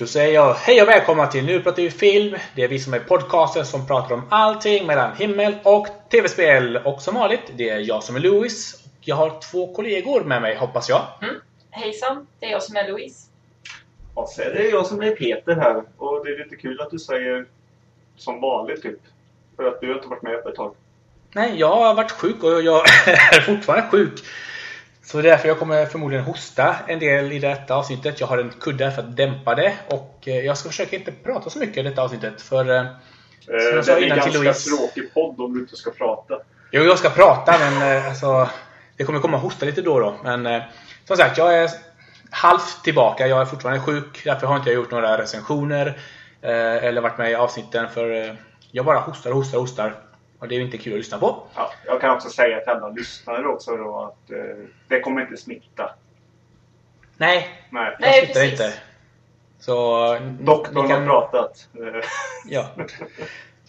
Då säger jag hej och välkomna till Nu pratar vi film. Det är vi som är podcasten som pratar om allting mellan himmel och tv-spel. Och som vanligt, det är jag som är Louis. Och jag har två kollegor med mig, hoppas jag. Mm. Hejsan, det är jag som är Louise. Och så är det jag som är Peter här. Och det är lite kul att du säger som vanligt typ. För att du har inte varit med på ett tag. Nej, jag har varit sjuk och jag är fortfarande sjuk. Så det är därför jag kommer förmodligen hosta en del i detta avsnittet. Jag har en kudde för att dämpa det. Och eh, jag ska försöka inte prata så mycket i detta avsnittet. För eh, Eh, sa det är en ganska Louise- tråkig podd om du inte ska prata. Jo, jag ska prata men eh, alltså, det kommer komma hosta lite då och då. Men som sagt, jag är halvt tillbaka. Jag är fortfarande sjuk. Därför har inte jag gjort några recensioner. Eller varit med i avsnitten. För jag bara hostar och hostar och hostar. Och det är ju inte kul att lyssna på. Ja, jag kan också säga till alla lyssnare också då att eh, det kommer inte smitta. Nej, Nej. jag Nej, smittar precis. inte. Så... eh, Doktorn kan- har pratat. Ja,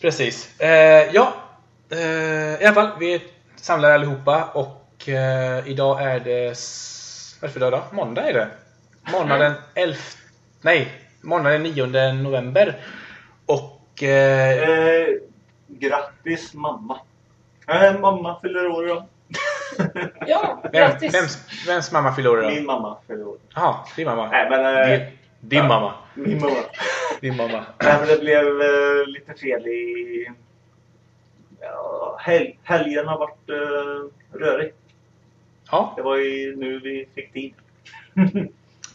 precis. Eh, ja, eh, i alla fall. Vi är samlade allihopa och eh, idag är det... Vad är det för dag då? Måndag är det. Måndag den 11... Nej, måndag den 9 november. Och... Eh, eh, grattis mamma. Eh, mamma fyller år idag. Ja, vem, grattis! vems, vems mamma fyller år Min idag? mamma fyller år. Jaha, din mamma. Nej men... Eh, Din, din mamma. Min mamma. Din mamma. Nej, men det blev eh, lite fel i... Ja, hel helgen har varit eh, rörig. Ja, Det var ju nu vi fick tid.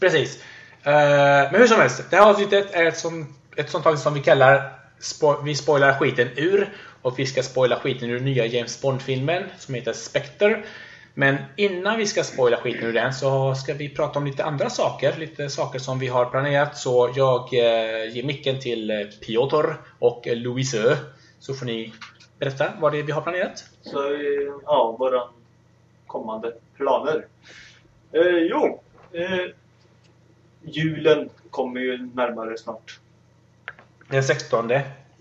Precis. Eh, men hur som helst, det här avsnittet är ett, som, ett sånt avsnitt som vi kallar spo Vi spoilar skiten ur. Och vi ska spoila skiten ur nya James Bond-filmen som heter Spectre. Men innan vi ska spoila skiten ur den så ska vi prata om lite andra saker. Lite saker som vi har planerat. Så jag eh, ger micken till eh, Piotr och eh, Louise. Så får ni berätta vad det är vi har planerat. Så eh, ja, våra kommande planer. Eh, jo, eh, julen kommer ju närmare snart. Den 16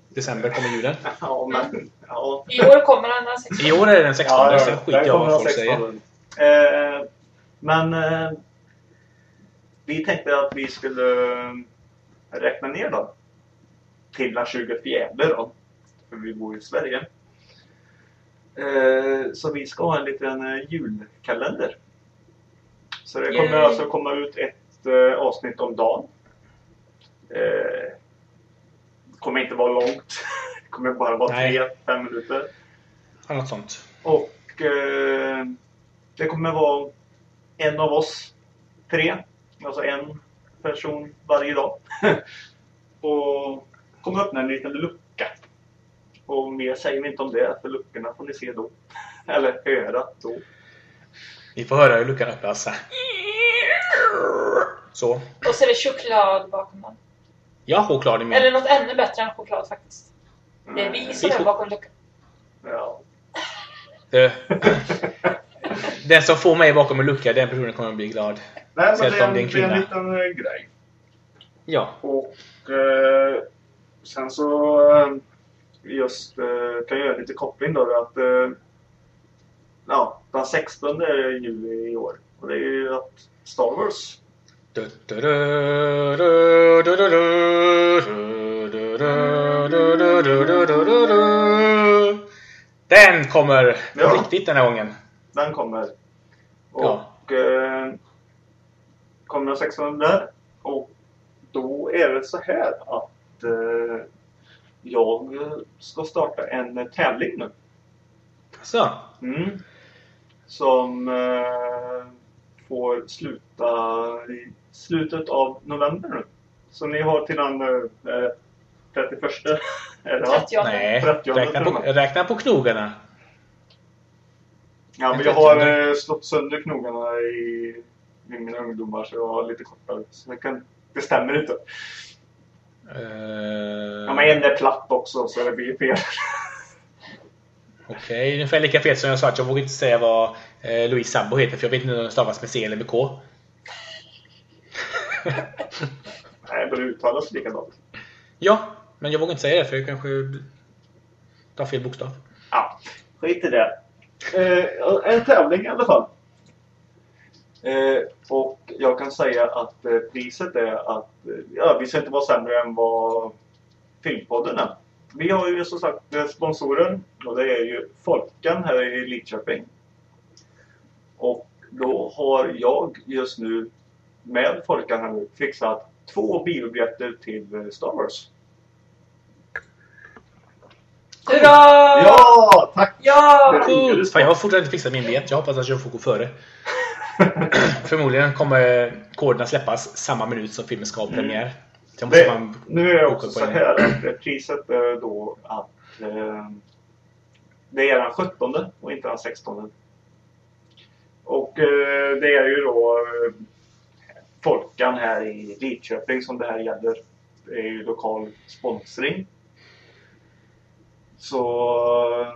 december kommer julen. Ja, men... Ja, I år kommer den här sexton. I år är det den 16, ja, sen skiter jag vad folk säger. Eh, men eh, vi tänkte att vi skulle eh, räkna ner då. Till den 24 då. För vi bor i Sverige. Eh, så vi ska ha en liten eh, julkalender. Så det kommer Yay. alltså komma ut ett eh, avsnitt om dagen. Kommer inte vara långt. Det kommer bara vara Nej. tre, fem minuter. Ja, Något sånt. Och eh, det kommer vara en av oss tre. Alltså en person varje dag. och kommer öppna en liten lucka. Och mer säger vi inte om det, för luckorna får ni se då. Eller höra då. Ni får höra hur luckan öppnas. Så. Och så är det choklad bakom den. Jag har choklad i min. Eller något ännu bättre än choklad faktiskt. Det är vi som Vi är bakom luckan. Ja. Den som får mig bakom en lucka, den personen kommer att bli glad. Nej, men det är en, det är en det är en liten eh, grej. Ja. Och eh, sen så eh, just eh, kan jag göra lite koppling då att eh, ja, den 16 juli i år. Och det är ju att Star Wars Den kommer Ja. riktigt den här gången. den kommer. Och Ja. eh, kommer den 16 där. Och då är det så här att eh, jag ska starta en tävling nu. Så. Mm. Som eh, får sluta i slutet av november nu. Så ni har till den eh, 31 är det va? 30 Nej, 30 räkna på, räkna på knogarna. Ja, men jag har 30. eh, slått sönder knogarna i, i mina ungdomar så jag har lite kortare. Så det, kan, det stämmer inte. Eh, Ja, men en är platt också så det blir fel. Okej, ungefär lika fel som jag sa att jag vågar inte säga vad eh, Louise Sambo heter för jag vet inte om den stavas med C eller med K. Nej, det uttalas likadant. Ja, men jag vågar inte säga det för jag kanske tar fel bokstav. Ja, skit i det. Eh, en tävling i alla fall. Eh, och jag kan säga att eh, priset är att eh, ja, vi ska inte vara sämre än vad Filmpodden är. Vi har ju som sagt eh, sponsorer och det är ju Folkan här i Lidköping. Och då har jag just nu med Folkan här nu fixat två biobiljetter till eh, Star Wars. Hurra! Ja, tack! Ja! Cool. Fan, jag har fortfarande inte fixat min biljett. Jag hoppas att jag får gå före. Förmodligen kommer koderna släppas samma minut som filmen ska ha premiär. Så jag måste Det, fan nu är det också så en- här att priset är då att eh, det är den 17 och inte den 16. Och eh, det är ju då eh, Folkan här i Lidköping som det här gäller. Det är ju lokal sponsring. Så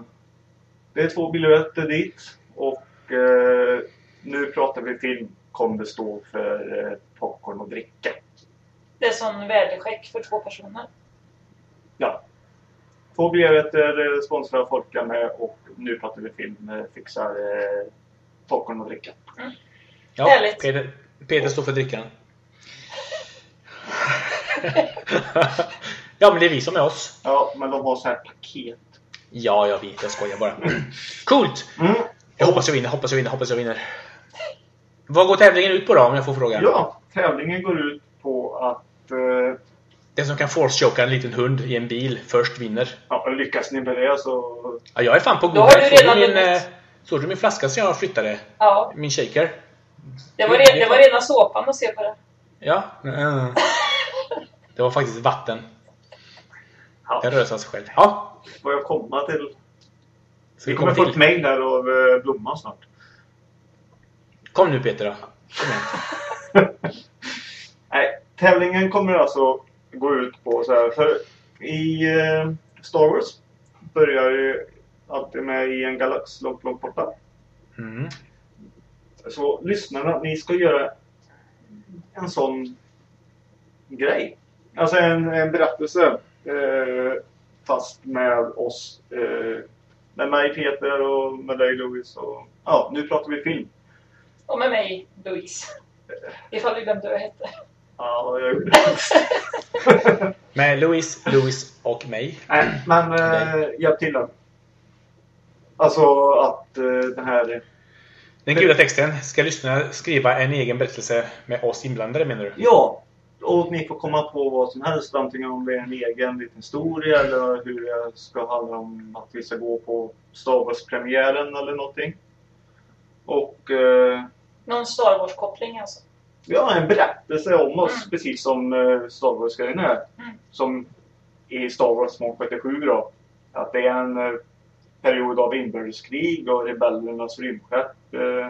det är två biljetter dit. Och eh, nu pratar vi film kommer det stå för eh, popcorn och dricka. Det är som vädercheck för två personer. Ja. Två biljetter eh, sponsrar Folka med och nu pratar vi film eh, fixar eh, popcorn och dricka. Ja, Härligt. Peter, Peter står för drickan. ja, men det är vi som är oss. Ja, men de har så här paket. Ja, jag vet. Jag skojar bara. Coolt! Mm. Jag hoppas jag vinner, hoppas jag vinner, hoppas jag vinner. Vad går tävlingen ut på då, om jag får fråga? Ja, tävlingen går ut på att eh, Den som kan force-choka en liten hund i en bil först vinner. ja, lyckas ni med det så... Ja, jag är fan på god väg. eh, Såg du min flaska som jag flyttade? Ja, Min shaker? Det var, re- det var rena såpan att se på det. Ja. Det var faktiskt vatten. Ja, Den rör sig sig själv. Ja. får jag komma till... Ska Vi kommer få ett mejl här av eh, Blomman snart. Kom nu Peter då. Nej, tävlingen kommer alltså gå ut på så här. För i eh, Star Wars börjar ju alltid med i en galax långt, långt borta. Mm. Så lyssnarna, ni ska göra en sån grej. Alltså en, en berättelse. Eh, fast med oss. Eh, med mig Peter och med dig Louis. Och, ja, nu pratar vi film. Och med mig, Louise. Ifall du glömde vad jag hette. Ja, jag gjorde det. Med Louis, Louis och mig. Nej, men eh, hjälp till då. Alltså att eh, den här... Den gula texten. Ska lyssnarna skriva en egen berättelse med oss inblandade menar du? Ja, och ni får komma på vad som helst. Antingen om det är en egen liten historia eller hur det ska handla om att vi ska gå på Star Wars-premiären eller någonting. Och eh, Någon Star Wars-koppling alltså. ja, en berättelse om oss Mm. precis som eh, Star Wars-grejen är. Mm. Som i Star Wars Mark 77 då. Att det är en eh, period av inbördeskrig och rebellernas rymdskepp eh,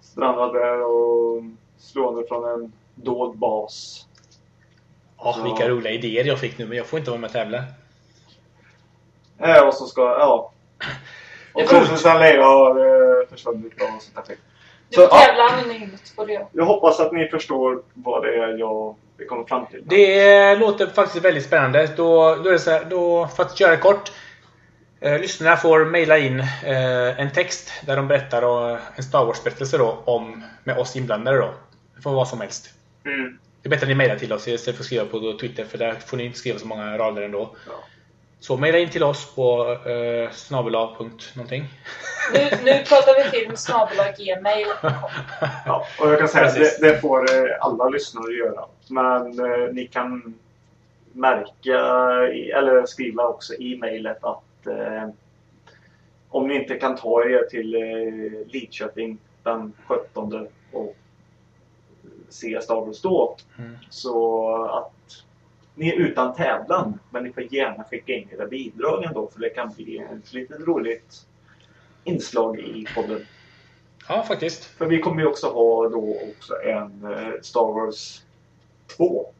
strandade där och slående från en dold bas. Ja, Ja. vilka roliga idéer jag fick nu men jag får inte vara med och tävla. Eh, och så ska, ja. Och Det så, var- så sen Leia har eh, försvunnit och sånt där. skit. Du Så, får ja. tävla anonymt får du göra. Jag hoppas att ni förstår vad det är jag vi kommer fram till. Det låter faktiskt väldigt spännande. Då, då är det så här, då, för att göra det kort. Eh, lyssnarna får mejla in eh, en text där de berättar och, en Star Wars-berättelse då om, med oss inblandade då. Det får vara vad som helst. Mm. Det är bättre att ni mejlar till oss istället för att skriva på Twitter för där får ni inte skriva så många rader ändå. Ja. Så mejla in till oss på eh, snabel-a någonting. Nu, nu pratar vi film snabel-a gmail.com. Ja, och jag kan säga att det, det får eh, alla lyssnare göra. Men eh, ni kan märka, eller skriva också i mejlet att eh, om ni inte kan ta er till eh, Lidköping den 17 och se Star Wars då. Mm. Så att ni är utan tävlan. Men ni får gärna skicka in era bidrag ändå för det kan bli ett litet roligt inslag i podden. Ja, faktiskt. För vi kommer ju också ha då också en eh, Star Wars 2.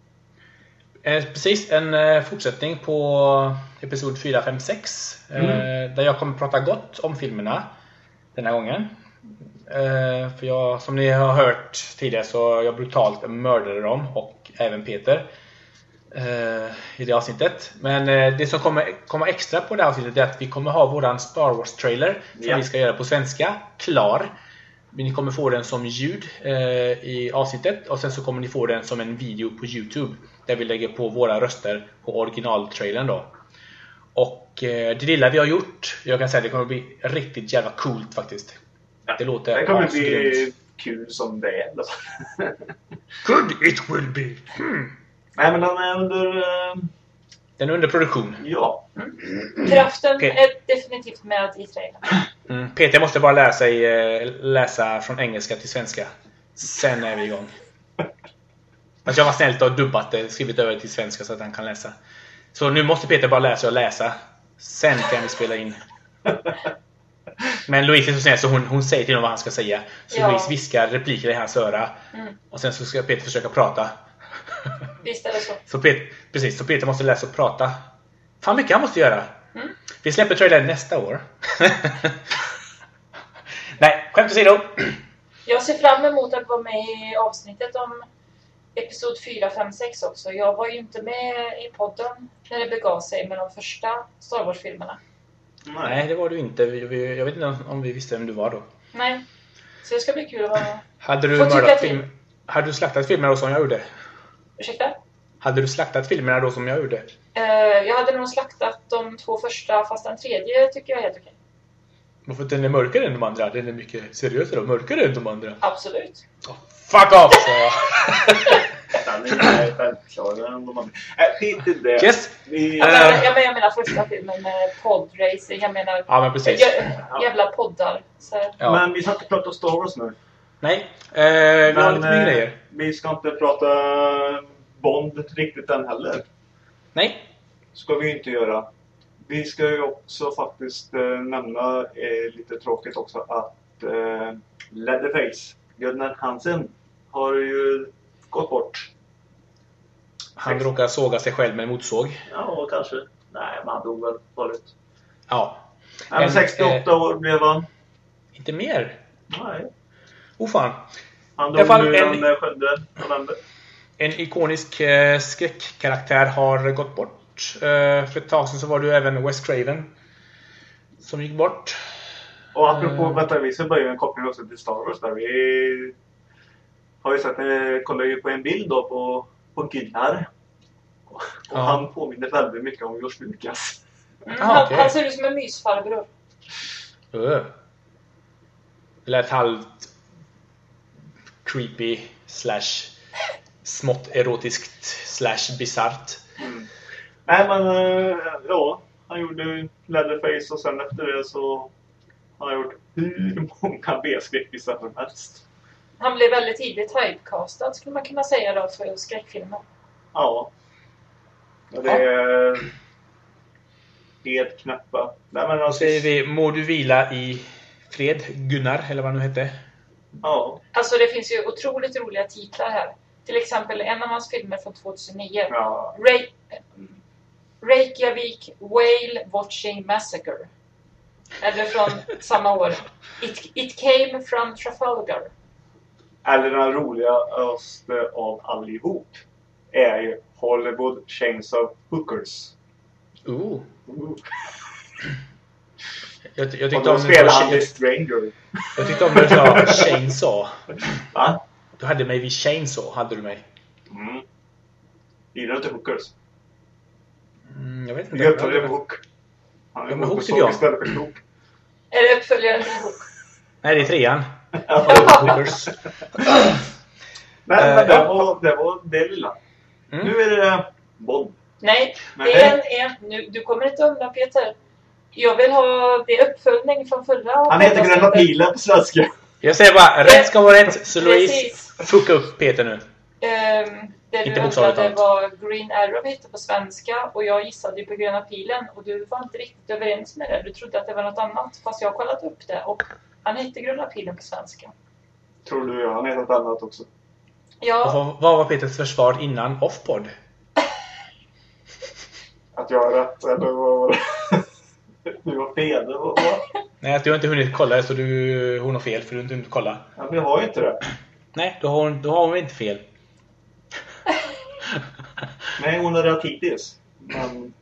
Eh, precis, en eh, fortsättning på Episod 4, 5, 6. Eh, där jag kommer prata gott om filmerna den här gången. Eh, för jag, som ni har hört tidigare så jag brutalt mördade dem och även Peter. I det avsnittet. Men det som kommer komma extra på det här avsnittet är att vi kommer ha våran Star Wars-trailer som Ja. vi ska göra på svenska, klar. Ni kommer få den som ljud eh, i avsnittet och sen så kommer ni få den som en video på Youtube. Där vi lägger på våra röster på originaltrailern då. Och eh, det lilla vi har gjort, jag kan säga det kommer bli riktigt jävla coolt faktiskt. Det låter Det kommer bli kul som det är. Good it will be! Hmm. Nej, men den är under... eh, Den är under produktion. Ja. Kraften Okej. är definitivt med i trailern. Mm. Peter måste bara lära sig eh, läsa från engelska till svenska. Sen är vi igång. Fast jag var snällt och dubbat det, skrivit över till svenska så att han kan läsa. Så nu måste Peter bara sig att läsa. Sen kan vi spela in. Men Louise är så snäll så hon, hon säger till honom vad han ska säga. Så Ja. Louise viskar repliker i hans öra. Mm. Och sen så ska Peter försöka prata. Visst är det så. Så Peter, precis, så Peter måste sig att prata. Fan mycket han måste göra. Mm. Vi släpper trailern nästa år. Nej, skämt åsido. Jag ser fram emot att vara med i avsnittet om Episod 4, 5, 6 också. Jag var ju inte med i podden när det begav sig med de första Star Wars-filmerna. Nej, det var du inte. Jag vet inte om- vi visste vem du var då. Nej. Så det ska bli kul att vara med. Hade du mördat film... Hade du slaktat filmerna då som jag gjorde? Ursäkta? Hade du slaktat filmerna då som jag gjorde? Eh, jag hade nog slaktat de två första, fast den tredje tycker jag är helt okej. Varför att den är mörkare än de andra? Den är mycket seriösare och mörkare än de andra. Absolut. Oh, fuck off! sa jag. Den är självklarare än de andra. Nej, skit i det. yes! Vi, Jag menar, jag, menar, jag menar första filmen med podracing. Jag menar Ja, men precis. jä- jävla poddar. Så, Ja. Men vi ska inte prata Star Wars nu. Nej, eh, vi har Men, lite mer eh, grejer. Vi ska inte prata Bond riktigt än heller. Nej. Ska vi inte göra. Vi ska ju också faktiskt eh, nämna eh, lite tråkigt också att eh, Leatherface, Gunnar Hansen, har ju gått bort. Han råkar såga sig själv med en motorsåg. Ja, kanske. Nej, men han dog väl förut. Ja. Men En, 68 år blev han. Inte mer. Nej. Oh fan. Han dog fall nu en- den 7 november. En ikonisk eh, skräckkaraktär har gått bort. Eh, för ett tag sedan så var det ju även Wes Craven som gick bort. Och apropå, Eh. vänta, vi ska börja en koppling också till Star Wars där. Vi har ju sett, eh, kollar ju på en bild då på, på Gunnar. Och Ja. han påminner väldigt mycket om George Lucas. mm, Ah, han, okej. han ser ut som en mysfarbror. Det lät halvt creepy slash smått erotiskt slash bisarrt. Nej men, eh, ja. Han gjorde Leatherface och sen efter det så har han gjort hur många B-skräckisar som helst. Han blev väldigt tidigt typecastad skulle man kunna säga då för skräckfilmer. Ja. Det är helt knäppa. Nej men alltså, säger vi må du vila i fred, Gunnar, eller vad han nu hette. Ja. Alltså det finns ju otroligt roliga titlar här. Till exempel en av hans filmer från 2009. ja. Ray, Reykjavik Whale Watching Massacre. Eller från samma år. It, it came from Trafalgar. Eller den roligaste av allihop är ju Hollywood Chainsaw Hookers. Ooh. Ooh. Jag, jag, tyckte om spelar han jag, The Stranger. jag tyckte om när du sa Chainsaw. Va? Du hade mig vid Chainsaw, hade du mig. Mm. Gillar du inte Hookers? Mm, jag vet inte. Jag uppföljer med Hook. Han Ja, men Hook tycker jag. istället för Hook. Är det uppföljaren till Hook? Nej, det är trean. Ja. Hookers. Nej, Eh, men det ja. var det, var det lilla. Mm. Nu är det Bond. Nej, Nej. det är en, en, nu, du kommer inte undan Peter. Jag vill ha det är uppföljning från förra Han heter Gröna. Pilen på svenska. Jag säger bara, rätt ska vara rätt. Så Louise, fucka upp Peter nu. Ehm, det Inte du undrade talat. vad Green Arrow hette på svenska och jag gissade ju på Gröna Pilen och du var inte riktigt överens med det. Du trodde att det var något annat fast jag har kollat upp det och han hette Gröna Pilen på svenska. Tror du, ja. Han heter något annat också. Och Ja, vad, vad var Peters försvar innan Offpod? Att jag har rätt, eller vad var det? Du har fel, var? Nej, att du har inte hunnit kolla så du, hon har fel för du har inte hunnit kolla. Ja, men jag har ju inte det. Nej, då har hon, då har hon inte fel. Nej, hon har rätt hittills. Men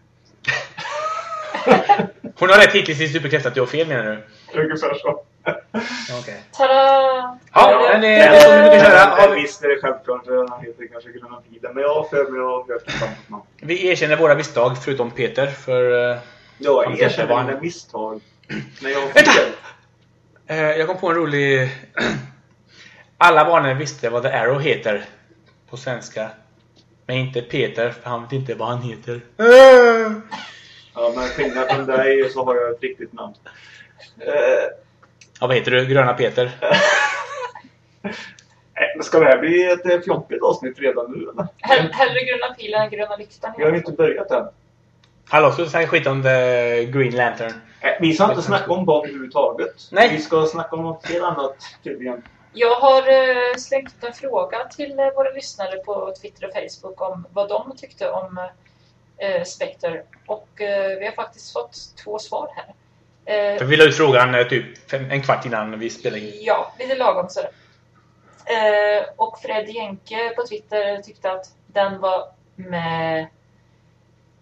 Hon har rätt hittills i superkraft att du har fel menar du? ungefär så. Okej. Tada! Ja, men det det, är så vi brukar köra. Har visst är det självklart att han heter kanske Gröna Pilen. Men jag har för mig att ha hört ett annat namn. Vi erkänner våra misstag, förutom Peter, för... eh, Jag erkänner mina misstag. Men jag har Vänta! fel. Eh, jag kom på en rolig... Alla barnen visste vad The Arrow heter på svenska. Men inte Peter, för han vet inte vad han heter. Ja, men skillnad från dig så har jag ett riktigt namn. Ja, vad heter du? Gröna Peter? ska det här bli ett eh, fjompigt avsnitt redan nu eller? hell, hellre gröna pilen än gröna lyktan. Vi har ju inte börjat än. Hallå, ska du snacka skit om The Green Lantern? Vi ska inte snacka om Bond överhuvudtaget. Nej. Vi ska snacka om något helt annat tydligen. Jag har eh, slängt upp en fråga till eh, våra lyssnare på Twitter och Facebook om vad de tyckte om eh, Spectre. Och vi har faktiskt fått två svar här. För vi la ut frågan typ en kvart innan vi spelade in. Ja, lite lagom så. Eh, och Fred Jenke på Twitter tyckte att den var med.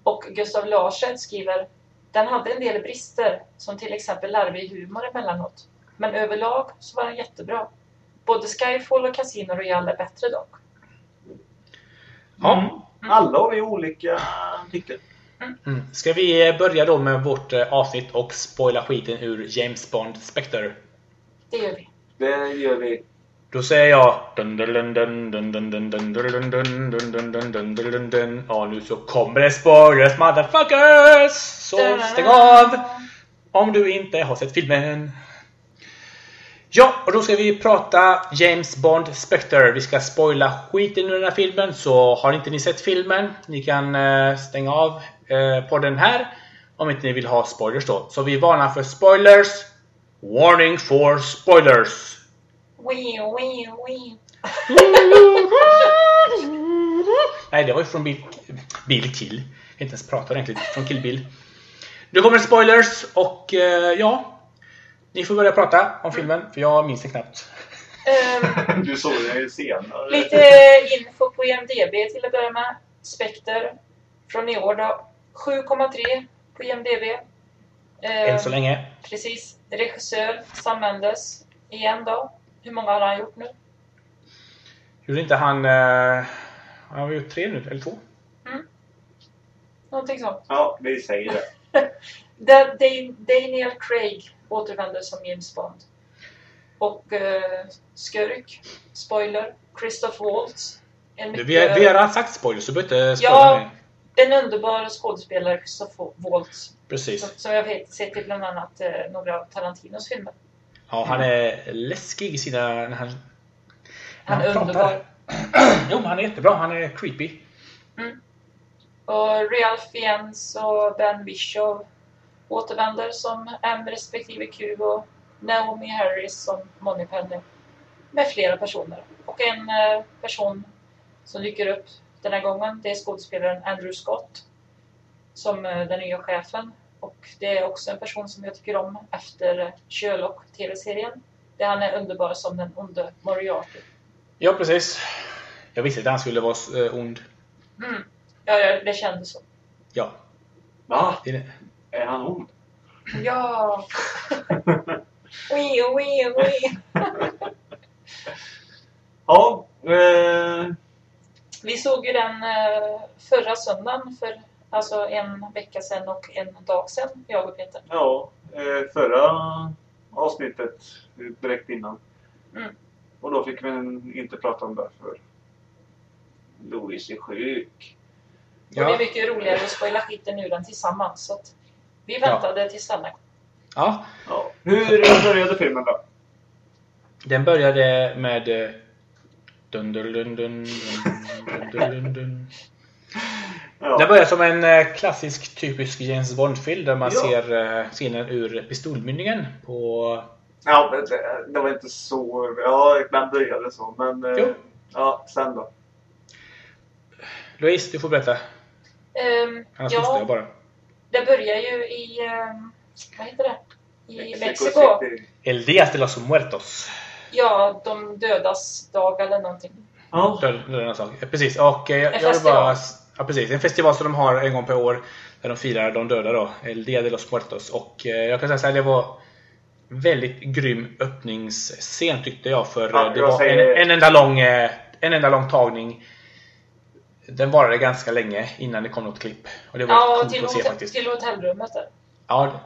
Och Gustav Larsson skriver den hade en del brister, som till exempel larvig humor emellanåt. Men överlag så var den jättebra både Skyfall och Casino Royale är bättre dock. Ja. Mm. Alla har vi olika tycker. Mm. Ska vi börja då med vårt avsnitt och spoila skiten ur James Bond Spectre? Det gör vi. Det gör vi. Då säger jag... Ja, nu så kommer det spoilers motherfuckers! Så stäng av! Om du inte har sett filmen. Ja, och då ska vi prata James Bond Spectre. Vi ska spoila skiten ur den här filmen, så har inte ni sett filmen, ni kan eh, stänga av eh, podden här. Om inte ni vill ha spoilers då. Så vi varnar för spoilers. Warning for spoilers. Wee, wee, wee. Nej, det var ju från Bill, Bill Kill. Jag kan inte ens prata ordentligt. Från Kill Bill. Nu kommer spoilers och eh, ja. Ni får börja prata om filmen, för jag minns det knappt. Ehm, Du såg det ju senare. Lite info på IMDB till att börja med. Spectre från i år då. 7,3 på IMDB. Eh, Än så länge. Precis. Regissör Sam Mendes. Igen då. Hur många har han gjort nu? Gjorde inte han... Eh, han har gjort tre nu, eller två? Någonting sånt. Ja, vi säger det. Da- Da- Daniel Craig återvänder som James Bond. Och eh, skurk, spoiler, Christoph Waltz. En, Du, mycket, vi, har, vi har redan sagt spoilers, så behöver inte spoila Ja. mer. en underbar skådespelare, Christoph Waltz. Som, Precis. som jag vet sett i bland annat eh, några av Tarantinos filmer. Ja, han är läskig i sina... När han, när Han är pratar. underbar. Jo, men han är jättebra. Han är creepy. Och Ralph Fiennes och Ben Whishaw återvänder som M respektive Q och Naomi Harris som Moneypenny. Med flera personer. Och en eh, person som dyker upp den här gången, det är skådespelaren Andrew Scott. Som eh, den nya chefen. Och det är också en person som jag tycker om efter Sherlock TV-serien. Där han är underbar som den onde Moriarty. Ja, precis. Jag visste att han skulle vara eh, ond. Mm. Ja, ja, det kändes så. Ja. Va? Det är han ond? Ja! Wee, wee, wee. Ja, eh, Vi såg ju den eh, förra söndagen för alltså en vecka sedan och en dag sedan, jag och Peter. ja eh, förra avsnittet direkt innan. Mm. Och då fick vi inte prata om det för Louis är sjuk. Och det är mycket roligare att spoila skiten ur den tillsammans. Så att vi väntade tills denna. Ja. Ja. Hur började filmen då? Den började med... eh, Dun, dun, dun, dun, dun, dun, dun, dun. Ja. Den börjar som en eh, klassisk typisk James Bond-film där man Ja. ser eh, scenen ur pistolmynningen på... Ja, men det, det var inte så... Ja, ibland började så. Men Jo. ja, sen då? Louise, du får berätta. Ehm, Annars hostar jag ja, bara. Det börjar ju i... ehm, vad heter det? I Mexiko. El Días de los Muertos. Ja, de dödas dag eller någonting. Ja. Död- dödarnas dag. Eh, Precis. Och eh, jag, En jag vill bara... festival. Ja, precis. En festival som de har en gång per år. Där de firar de döda då. El Día de los Muertos. Och eh, jag kan säga så här, det var väldigt grym öppningsscen tyckte jag. För Ja, eh, det jag var säger- en, en, enda lång, eh, en enda lång tagning. Den varade ganska länge innan det kom något klipp. Och det var Ja, coolt till, att se hotell, faktiskt. till hotellrummet där. Ja,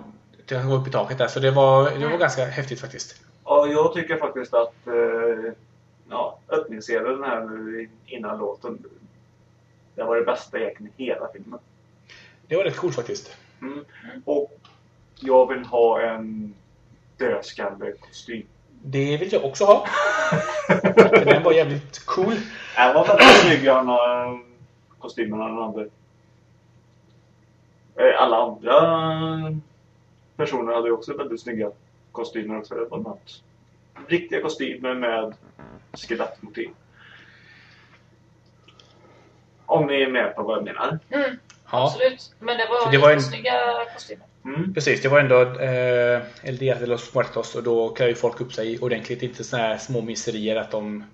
det går upp i taket där. Så det var, det var Mm. ganska häftigt faktiskt. Ja, jag tycker faktiskt att eh, ja, öppningsscenen här nu innan låten. Det var det bästa egentligen i hela filmen. Det var rätt coolt faktiskt. Mm. Och jag vill ha en dödskallekostym. Det vill jag också ha. För den var jävligt cool. Den var väldigt snygg han har kostymerna den hade. Eh, Alla andra personer hade ju också väldigt snygga kostymer också. Det var något. Riktiga kostymer med skelettmotiv. Om ni är med på vad jag menar. Mm, Ja, Absolut. Men det var, För det var en- snygga kostymer. Mm. precis. Det var ändå eh, El Dia de los Muertos och då klär ju folk upp sig ordentligt. Inte såna här små myserier att de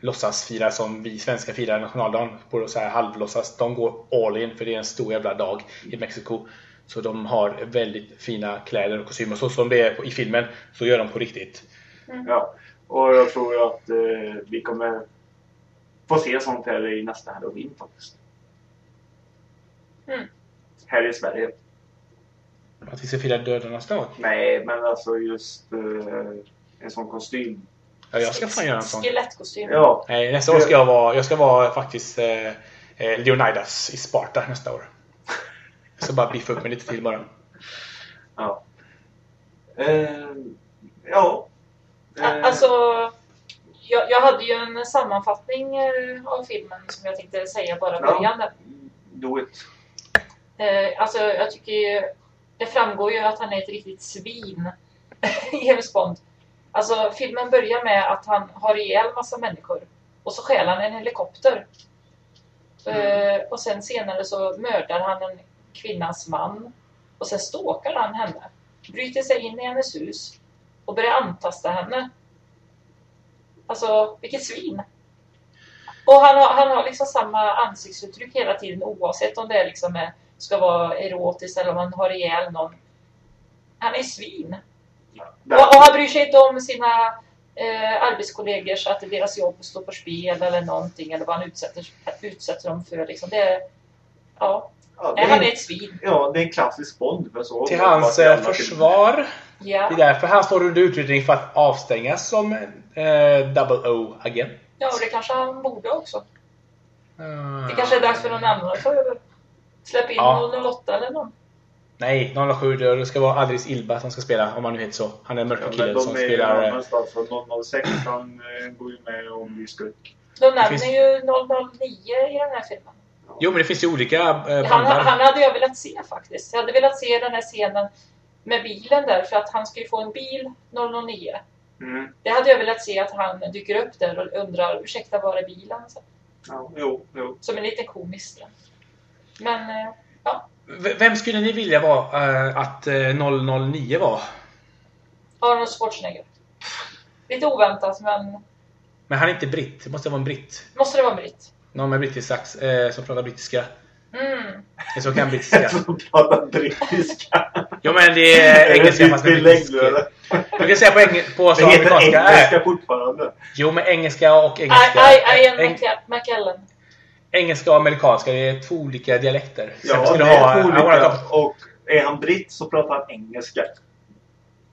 låtsas fira som vi svenskar firar nationaldagen. På så här halvlåtsas. De går all in för det är en stor jävla dag i Mexiko. Så de har väldigt fina kläder och kostymer. Så som det är i filmen så gör de på riktigt. Ja. Och jag tror att eh, vi kommer få se sånt här i nästa halloween faktiskt. Mm. Här i Sverige. Att vi ska fira dödarnas dag. Nej, men alltså just eh, en sån kostym. Ja, jag ska fan göra en sån. Skelettkostym. Ja, Nej, nästa år ska jag vara, jag ska vara faktiskt eh, eh, Leonidas i Sparta nästa år. Jag ska bara biffa upp mig lite till bara. ja. Eh, ja. Eh, Alltså, jag, jag hade ju en sammanfattning av filmen som jag tänkte säga bara i Ja. början. där. Do it. Alltså, jag tycker ju, det framgår ju att han är ett riktigt svin, James Bond. Alltså, filmen börjar med att han har ihjäl massa människor och så stjäl han en helikopter. Eh, och sen senare så mördar han en kvinnas man och sen stalkar han henne. Bryter sig in i hennes hus och börjar antasta henne. Alltså, vilket svin! Och han har, han har liksom samma ansiktsuttryck hela tiden oavsett om det är liksom är, ska vara erotiskt eller om han har ihjäl någon. Han är svin. Och, och han bryr sig inte om sina eh, arbetskollegor så att deras jobb står på spel eller någonting eller vad han utsätter, utsätter dem för. Liksom. Det är, ja, Ja, det, Nej, han är är, ett svin. ja, det är en klassisk Bond. Så Till hans eh, försvar. Ja, Det är därför han står under utredning för att avstängas som eh, double O-agent. ja och det kanske han borde också. Uh, Det kanske är dags för någon annan att ta över. Släpp in Ja. 008 eller någon. Nej, 007. Det ska vara Adris Ilba som ska spela, om han nu heter så. Han är mörka Ja, killen de som är ju spelar... eh, någonstans. Så 006 han eh, går ju med och blir skurk. De nämner finns- ju 009 i den här filmen. Jo, men det finns ju olika eh, Han, han hade jag velat se faktiskt. Jag hade velat se den här scenen med bilen där för att han ska ju få en bil 009. Mm. Det hade jag velat se att han dyker upp där och undrar ursäkta var är bilen? Så, Ja, jo, jo. som en liten komisk. Men eh, ja, Vem skulle ni vilja vara, eh, att eh, 009 var? Arnold Schwarzenegger. Lite oväntat men Men han är inte britt. Det måste vara en britt. måste det vara en britt? Någon med brittisk sax, eh, som pratar brittiska. Mm. Som kan brittiska. Som pratar brittiska. Jo men det är engelska fast det med ditt brittisk. tillägg nu eller? Du kan säga på, eng- på Det så heter amerikanska. engelska Är, fortfarande. jo men engelska och I, engelska. I, Ian Eng- McKell- McKellen. Engelska och amerikanska, det är två olika dialekter. Ja, det är ha, två olika. Och är han britt så pratar han engelska.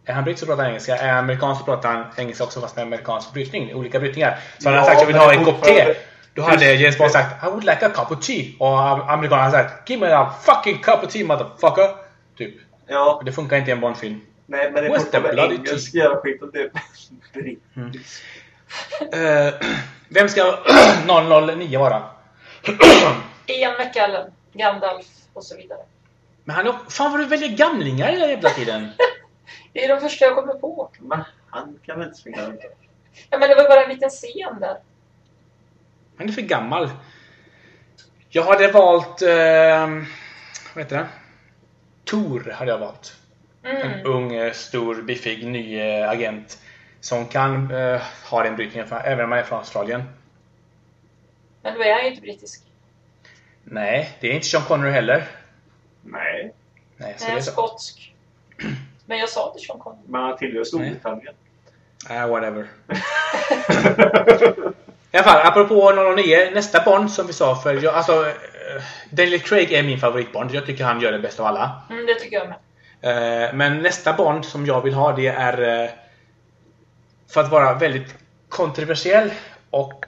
Är han britt så pratar han engelska. Är han amerikan så pratar han engelska också fast med amerikansk brytning. Olika brytningar. Så han Ja, hade sagt jag vill ha en kopp te. Då hade James Bond sagt I would like a cup of tea. Och amerikanen hade sagt Give me a fucking cup of tea motherfucker. Typ. Ja, det funkar inte i en Bondfilm. nej, men det är fortfarande bloody engelska jävla skit. och Det är britt. Eh, vem ska 009 vara? Ian McKellen. Gandalf och så vidare. Men han är, fan vad du väljer gamlingar hela jävla tiden. Det är de första jag kommer på. Men han kan väl inte springa runt? Ja, men det var bara en liten scen där. Han är för gammal. Jag hade valt... Eh, vad heter det? Tor hade jag valt. En Mm. ung, eh, stor, biffig, ny eh, agent. Som kan eh, ha den brytningen, för, även om han är från Australien. Men då är han ju inte brittisk. Nej, det är inte Sean Connery heller. Nej. Nej, så Nej, det är så. skotsk. Men jag sa inte Sean Connery. Men han tillhör Storbritannien. Ah, whatever. I alla fall, apropå 009, nästa Bond som vi sa för jag, alltså, eh, Daniel Craig är min favoritbond. Jag tycker han gör det bäst av alla. Mm, det tycker jag med. Eh, Men nästa Bond som jag vill ha det är eh, för att vara väldigt kontroversiell och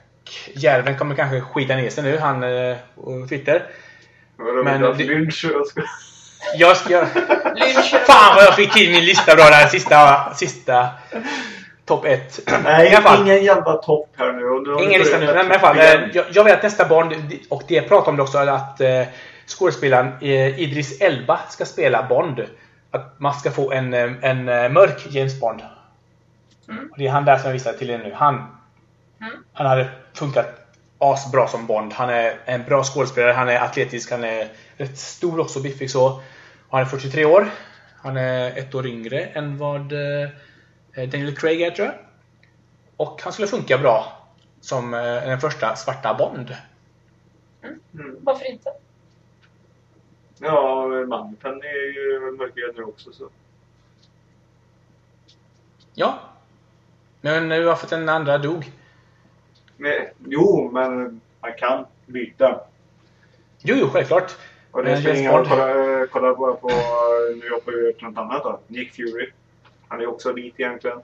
Järven kommer kanske skita ner sig nu, han eh, på Twitter. Men Men det- Lynch jag ska... Jag Fan vad jag fick till min lista bra där, sista, sista topp 1. Nej, ingen jävla topp här nu. Och Ingen lista nu, men i alla fall. eh, Jag, jag vill att nästa Bond, och det pratar om det också, är att eh, skådespelaren eh, Idris Elba ska spela Bond. Att man ska få en, eh, en mörk James Bond. Mm. Och det är han där som jag visade till er nu. Han, Mm. han hade funkat asbra som Bond. Han är en bra skådespelare, han är atletisk, han är rätt stor också, biffig så. Och han är 43 år. Han är ett år yngre än vad eh, Daniel Craig är tror jag. Och han skulle funka bra som eh, den första svarta Bond. Mm. Varför inte? Ja, Manpen är ju mörkhyad nu också så. Ja. Men nu har fått den andra dog. Men, jo, men man kan byta. Jo, jo, självklart. Och det spelar ingen roll. Kolla, kolla bara på... Nu jobbar jag ut något annat då. Nick Fury. Han är också vit egentligen.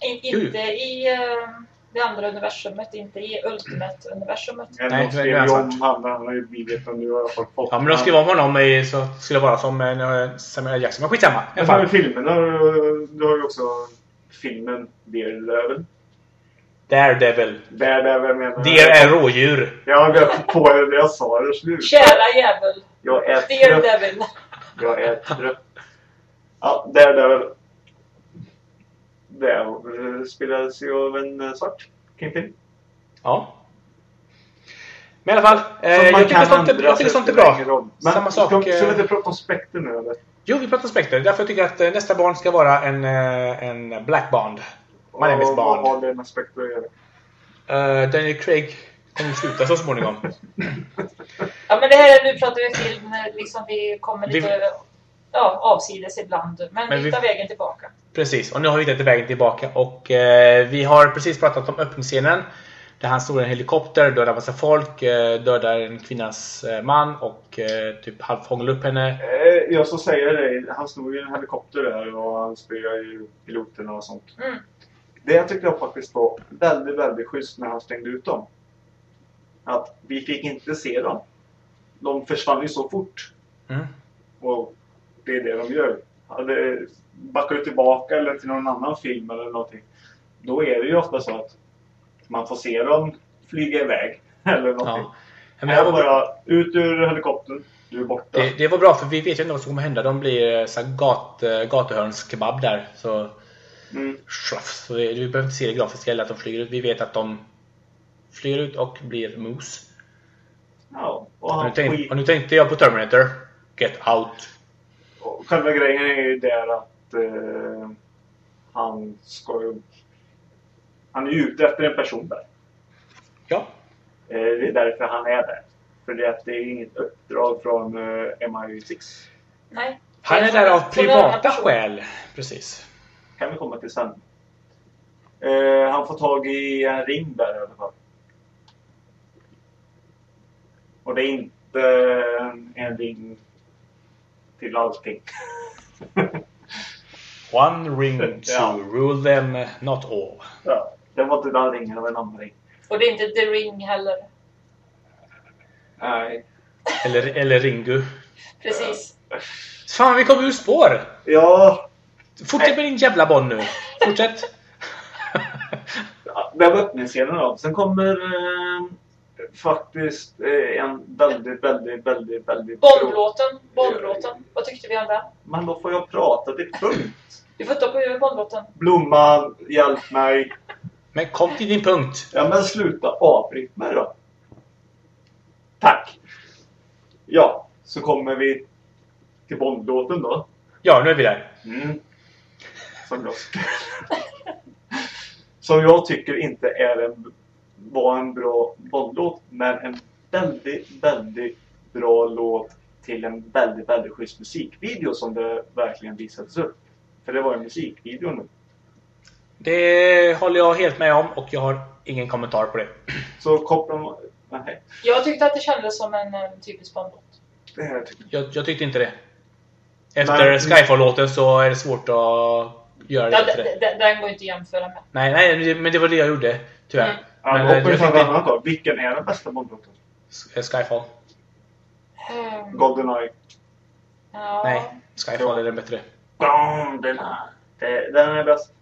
In, Jo. inte i eh, det andra universumet, inte i Ultimate-universumet. En Nej, det är skrev ju om han. Han har ju blivit och nu har jag fått Ja, men de skrev om honom i, så skulle det vara som eh, Samuel. Jackson. Men skitsamma. Men i filmerna, du har ju också filmen Daredevil. Daredevil. Daredevil menar Deer är rådjur. Ja, jag kom på det när jag sa det slut. Kära jävel! Jag är trött. Devil! Jag är trött. Ja, Daredevil. Det spelades ju av en eh, svart Kingpin. Ja. Men i alla fall. Eh, Som man jag tycker kan sånt, jag tycker sånt är bra. Men Samma ska, sak, Ska vi eh, inte prata om Spectre nu eller? Jo, vi pratar Spectre. Därför tycker jag att eh, nästa barn ska vara en, eh, en Black Bond. My name is Och Vad Bond. har det med Spectre att göra? Eh, Daniel Craig kommer sluta så småningom. Ja men det här är, nu pratar vi film, eh, liksom vi kommer Vi- lite ja, avsides ibland. Men, Men vi vi- tar vägen tillbaka. Precis, och nu har vi hittat vägen tillbaka och eh, vi har precis pratat om öppningsscenen. Där han står i en helikopter, dödar massa folk, eh, dödar en kvinnas eh, man och typ halvt fångar upp henne. Jag så säger det, han stod i en helikopter där och han spöade ju piloterna och sånt. Mm. Det tyckte jag faktiskt var väldigt, väldigt schysst när han stängde ut dem. Att vi fick inte se dem. De försvann ju så fort. Mm. Och det är det de gör. Backar du tillbaka eller till någon annan film eller någonting. Då är det ju ofta så att man får se dem flyga iväg. Eller någonting. Ja. Det, var, bara ut ur helikoptern. Du är borta. det, det var bra för vi vet ju inte vad som kommer hända. De blir eh, så här gat, eh, gatuhörnskebab där. Så, Mm. Schluff. vi, vi behöver inte se det grafiska eller att de flyger ut. Vi vet att de flyger ut och blir mus. Ja, och Och nu, tänkte, och nu tänkte jag på Terminator. Get out. Och själva grejen är ju där att eh, han ska ju... Han är ute efter en person där. Ja. Eh, det är därför han är där. För det, att det är inget uppdrag från eh, MI6. Nej. Han är där av privata skäl. Precis. Kan vi komma till sen. Eh, han får tag i en ring där i alla fall. Och det är inte en, ring till allting. One ring to Ja. rule them, not all. ja, det var inte den ringen, det var en annan ring. Och det är inte The Ring heller. Nej. Eller, eller Ringu. Precis. Fan, vi kom ur spår! Ja, Fortsätt med din jävla Bond nu. Fortsätt. Ja, det var öppningsscenen då. Sen kommer eh, faktiskt eh, en väldigt, väldigt, väldigt, väldigt. Bondlåten. Bondlåten. Vad tyckte vi om den? Men då får jag prata till punkt. Du får ta på huvudet Bondlåten. Blomman, hjälp mig. Men kom till din punkt. Ja, men sluta avbryt mig då. Tack. Ja, så kommer vi till Bondlåten då. Ja, nu är vi där. Mm. Som jag, som jag tycker inte är en, var en bra Bondlåt, men en väldigt, väldigt bra låt till en väldigt, väldigt schysst musikvideo som det verkligen visades upp. För det var en musikvideo nu. Det håller jag helt med om och jag har ingen kommentar på det. Så kopplar Nej, Jag tyckte att det kändes som en, eh, typisk Bond-låt. det här tycker Jag, jag tyckte inte det. Efter. Skyfall-låten så är det svårt att göra det Ja, bättre. d- d- den går inte att jämföra med. Nej, nej, men det var det jag gjorde. Tyvärr. Mm. Ja, Men, men, eh, jag annat då. Vilken är den bästa Bondlåten? S- Skyfall. Ehm, Goldeneye. ja. Nej, Skyfall är den bättre. Goldeneye. Det, den är bäst.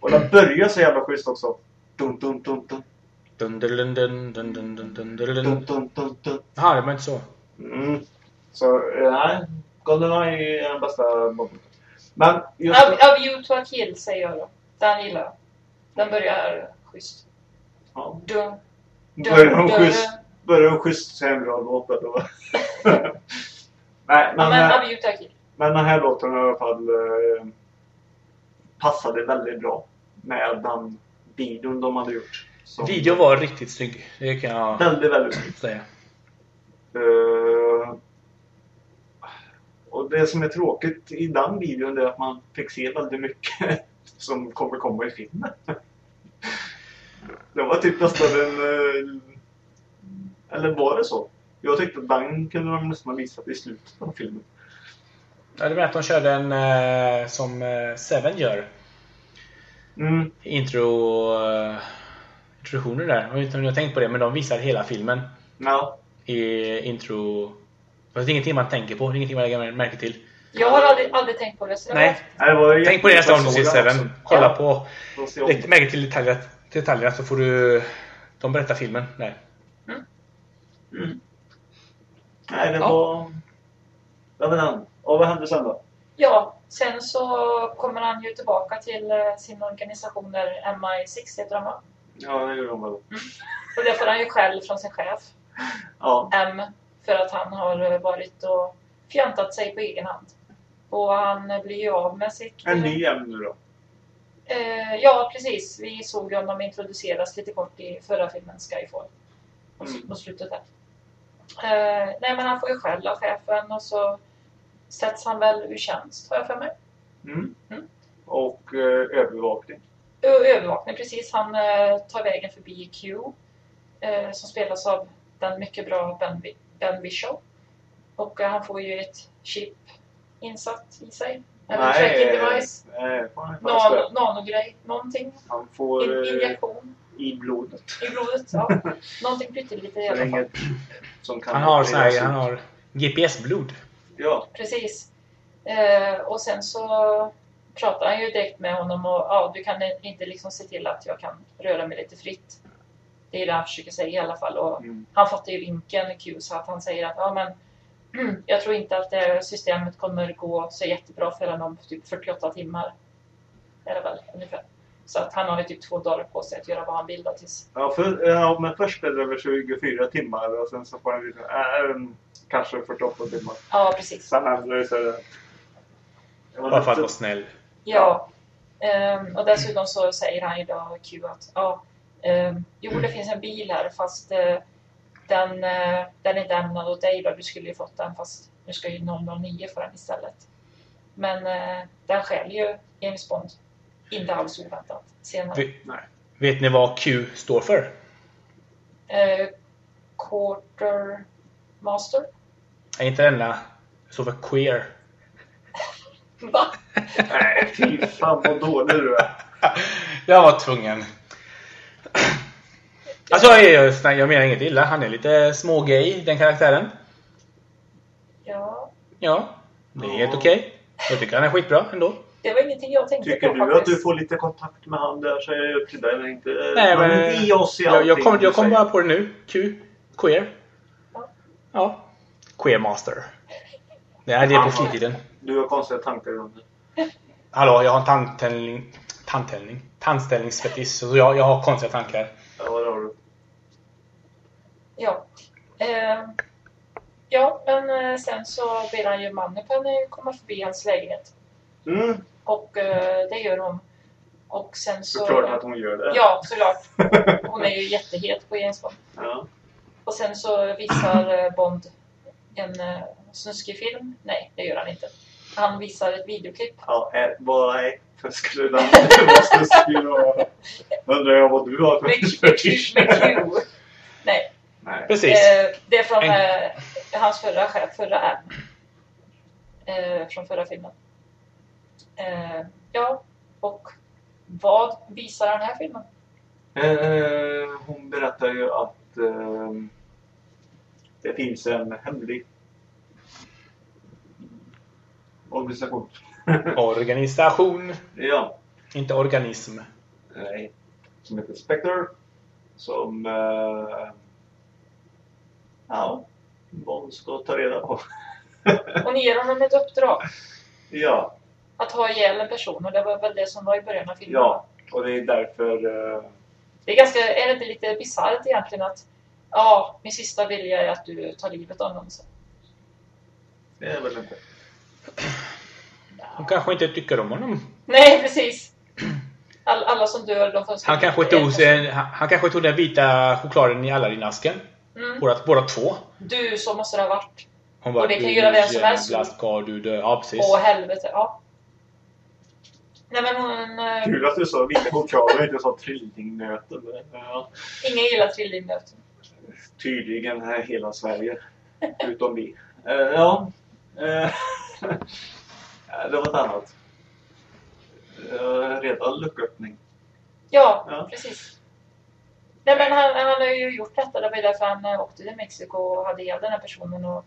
Och den börjar så jävla schysst också. Dun, dun, dun, dun, Dun, dun, dun, dun, dun, dun, dun, dun, dun, dun, dun. dun, dun, dun. Jaha, det var inte så. Mm. Så, eh, nej. Goldeneye är den bästa Bondlåten. Men just... Of, of you to a kill säger jag då. Den gillar jag. Den börjar schysst. Ja. Dun, Börjar hon dun, schysst, börjar hon schysst så är det en bra låt. då. Nej, Ja, men, men eh, to a kill. men den här låten i alla fall eh, passade väldigt bra med den videon de hade gjort. Så- Videon var riktigt snygg. Det kan jag Väldigt, väldigt snyggt. säga. Eh, och det som är tråkigt i den videon är att man fick se väldigt mycket som kommer komma i filmen. Det var typ nästan en... eh, Eller var det så? Jag tyckte att den kunde de nästan ha visat i slutet av filmen. Ja, det var att de körde en eh, som eh, Seven gör. Mm. Intro... Introduktionen där. Jag vet inte om ni har tänkt på det, men de visar hela filmen Ja. i intro... Det är ingenting man tänker på, det är ingenting man lägger märke till. Jag har aldrig, aldrig tänkt på det. Så Nej, Nej, det var tänk på det nästa gång du ser Seven. Kolla Ja. på... De. Lägg märke till detaljerna, detaljerna så får du... De berättar filmen där. Mm. Nej, det Ja. var... Var den. Och vad hände sen då? Ja, sen så kommer han ju tillbaka till eh, sin organisation där MI6 heter han va? Ja, det gjorde de väl. Och det får han ju skäll från sin chef, Ja. M, för att han har eh, varit och fjantat sig på egen hand. Och han eh, blir ju av med sitt... En ny M nu då. Eh, ja, precis. Vi såg ju honom introduceras lite kort i förra filmen Skyfall. På, Mm. slutet där. Eh, nej, men han får ju skäll av chefen och så sätts han väl ur tjänst, har jag för mig. Mm. Mm. Och eh, övervakning. Ö- Övervakning, precis. Han eh, tar vägen förbi Q. Eh, som spelas av den mycket bra Ben, Vi- ben Bishop. Och eh, han får ju ett chip insatt i sig. Eller tracking device. Nej, Nano, nanogrej. Någonting. Han får In, eh, injektion i blodet. i blodet. Ja. Någonting pyttelite i alla fall. inget som kan Han har, här, han har GPS-blod. Ja. Precis. Eh, och sen så pratar han ju direkt med honom och ja, du kan inte liksom se till att jag kan röra mig lite fritt. Det är det han försöker säga i alla fall. Och Mm. han fattar ju vinkeln, Q, så att han säger att ja, men, jag tror inte att det här systemet kommer gå så jättebra förrän om typ 48 timmar. Är det väl ungefär. Så att han har ju typ två dagar på sig att göra vad han vill då tills... Ja, för, ja, men först är det över 24 timmar och sen så får han lite, äh, kanske 48 timmar. Ja, precis. Sen händer det var Bara för att vara snäll. Ja. Ehm, och dessutom så säger han ju då, Q, att ja, ehm, jo det finns en bil här fast eh, den, eh, den är inte ämnad åt dig då. Du skulle ju fått den fast nu ska ju 009 få den istället. Men eh, den skäl ju James Bond. Inte alls oväntat senare. Vet, vet ni vad Q står för? Eh, Quartermaster? Är inte den enda det står för queer? Va? Nej, fy fan vad dålig du är. Jag var tvungen. Alltså jag, är- jag menar inget illa. Han är lite smågay, den karaktären. Ja, Ja, det är helt Ja. okej. Jag tycker han är skitbra ändå. det var ingenting jag tänkte Tycker på du att faktiskt. du får lite kontakt med han där så är det upp till dig. Men inte, Nej, men- inte ge oss i Jag, jag du jag kom säger. bara på det nu. Q. Queer. Ja. Ja. Queer master. Det är det på fritiden. Du har konstiga tankar om det. Hallå, jag har en. Tandtällning? Tandställningsfetisch. Så jag, jag har konstiga tankar. Ja, vad har du? Ja. Eh, ja, men eh, sen så ber han ju Moneypenny komma förbi hans lägenhet. Mm, Och eh, det gör hon. Och sen så... såklart att hon gör det. Ja, såklart. Hon är ju jättehet på James Bond. Ja. Och sen så visar eh, Bond en eh, snuskig film. Nej, det gör han inte. han visar ett videoklipp. Ja, äh, vad skulle den vara snuskig. Undrar jag vad du har för expertis. med Q. Nej, Nej. Precis. eh, det är från En- eh, hans förra chef, förra. Eh, från förra filmen. Eh, ja, och vad visar den här filmen? Eh, hon berättar ju att eh, det finns en hemlig organisation. Organisation, Ja, inte organism. nej. Som heter Spectre. Som eh, ja, Bond ska ta reda på. Och ni ger honom ett uppdrag ja, att ha ihjäl en person och det var väl det som var i början av filmen. ja. Och det är därför eh, Det är ganska, är det inte lite bisarrt egentligen att ja, min sista vilja är att du tar livet av någon. Så. det är väl inte. Hon kanske inte tycker om honom. Nej, precis. All, alla som dör, de får Han kanske tog, han, han kanske tog den vita chokladen i Aladdin-asken. Mm. Båda, båda två. Du, så måste det ha varit. Hon Och det kan göra vem som helst. Jävla ska du dö. Ja, precis. Åh, helvete. Ja. Nej, men hon... eh, Kul att du sa choklad och inte sa trillingnöten. men, Ja. Ingen gillar trillingnöten. Tydligen här hela Sverige. Utom vi. Eh, ja. Eh, ja, det var ett annat. Uh, redan lucköppning. Ja, Ja. precis. Nej, men han, han har ju gjort detta. Det var ju därför han eh, åkte till Mexiko och hade ihjäl den här personen. Och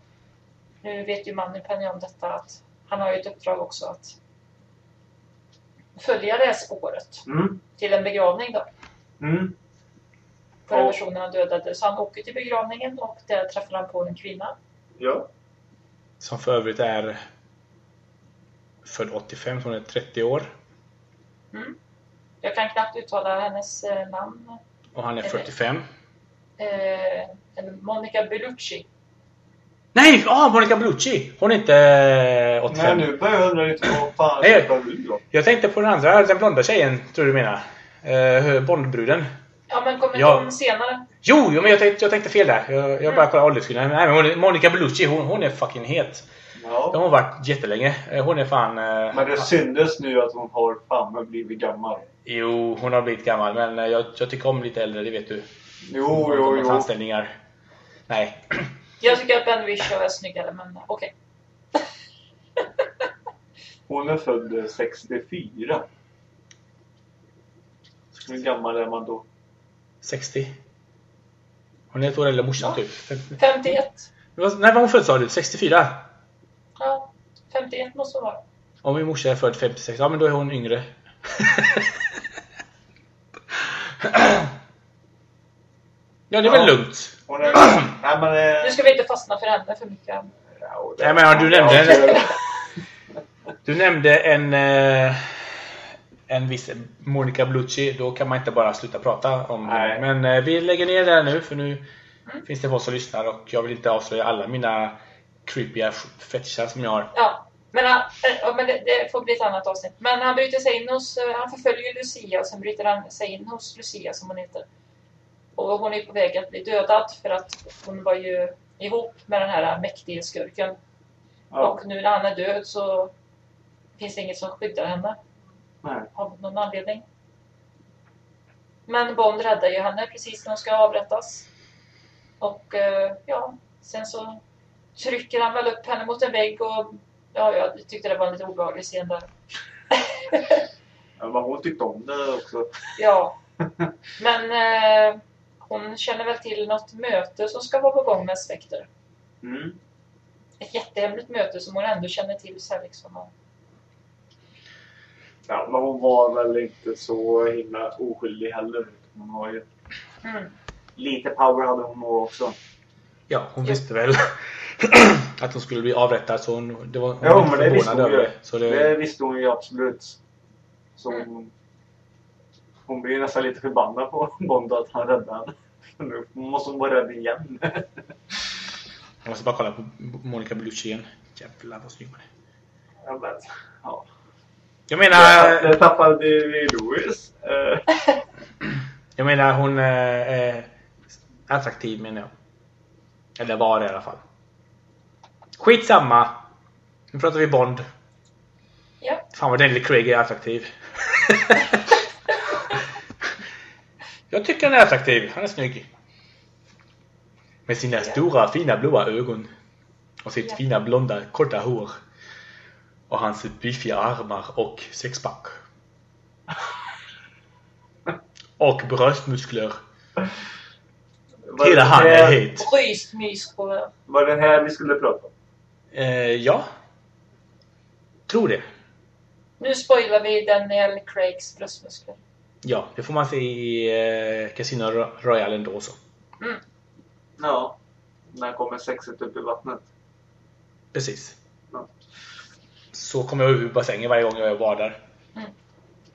nu vet ju mannen Penny om detta att han har ju ett uppdrag också att följa det här spåret Mm. till en begravning då. Mm. För den personen han dödade. Så han åker till begravningen och där träffar han på en kvinna. Ja. Som för övrigt är född 85, så hon är 30 år. Mm. Jag kan knappt uttala hennes eh, namn. Och han är Är det- 45. Eh, Monica Bellucci. Nej! Ah, Monica Bellucci! Hon är inte eh, 85. Nej, nu börjar jag undra lite vad fan Nej. då? Jag tänkte på den andra, den blonda tjejen, tror du menar. Uh, Bondbruden. Ja, men kommer Ja. de senare? Jo, jo, men jag tänkte, jag tänkte fel där. Jag, jag bara Mm. kollade åldersskillnaden. Nej, men hon Monica Bellucci, hon, hon är fucking het. Det har Ja. hon varit jättelänge. Eh, Hon är fan... eh, Men det syndes nu att hon har fan blivit gammal. Jo, hon har blivit gammal, men eh, jag, jag tycker om lite äldre, det vet du. Jo, jo, jo. Framställningar. Nej. Jag tycker att Ben Whishaw är snyggare, men okej. Hon är född eh, 64. Hur gammal är man då? 60. Hon är ett år äldre morsan, Ja. typ. Fem- 51. Vad- När var hon född sa du? 64? Ja, 51 måste hon vara. Om min morsa är född 56, ja men då är hon yngre. ja, det är väl Ja. lugnt. Hon är... Nej, men... Nu Eh... ska vi inte fastna för henne för mycket. ja, det- Nej, men du nämnde- Ja, Du nämnde en, eh, en viss Monica Bellucci. Då kan man inte bara sluta prata om Nej. henne. Men eh, vi lägger ner det här nu för nu Mm. finns det folk som lyssnar och jag vill inte avslöja alla mina creepiga fetischer som jag har. Ja, men, han, eh, men det, det får bli ett annat avsnitt. Men han bryter sig in hos... eh, Han förföljer Lucia och sen bryter han sig in hos Lucia som hon heter. Och hon är på väg att bli dödad för att hon var ju ihop med den här mäktige skurken. Ja. Och nu när han är död så finns det inget som skyddar henne Nej. av någon anledning. Men Bond räddar ju henne precis när hon ska avrättas. Och eh, ja, sen så trycker han väl upp henne mot en vägg och ja, jag tyckte det var en lite obehaglig scen där. Ja, men hon tyckte om det också. Ja, men eh, hon känner väl till något möte som ska vara på gång med Spectre. Mm. Ett jättehemligt möte som hon ändå känner till så här liksom. Ja, men hon var väl inte så himla oskyldig heller. Hon har ju... mm. Lite power hade hon nog också. Ja, hon visste väl att hon skulle bli avrättad så hon, det var, hon inte men det visste hon ju. Så Det det, visste hon ju absolut. Så hon, hon blir nästan lite förbannad på Bond att han räddade henne. Nu måste hon vara rädd igen. jag måste bara kolla på Monica Bellucci igen. Jävlar vad snygg hon är. Ja, men, ja. Jag menar, Där tappade vi Louis. Eh, jag menar hon eh, är attraktiv menar jag. Eller var det i alla fall. Skitsamma. Nu pratar vi Bond. Fan vad Daniel Craig är attraktiv. Jag tycker han är attraktiv. Han är snygg. Med sina stora fina blåa ögon. Och sitt Ja. fina blonda korta hår. Och hans biffiga armar och sexpack. Och bröstmuskler. Hela han är het. Brystmuskler. Var det här vi skulle prata om? Eh, ja. Tror det. Nu spoilar vi Daniel Craigs bröstmuskler. Ja, det får man se i eh, Casino Ro- Royale ändå också. Ja. När kommer sexet upp i vattnet? Precis. Ja. Så kommer jag ur bassängen varje gång jag var där.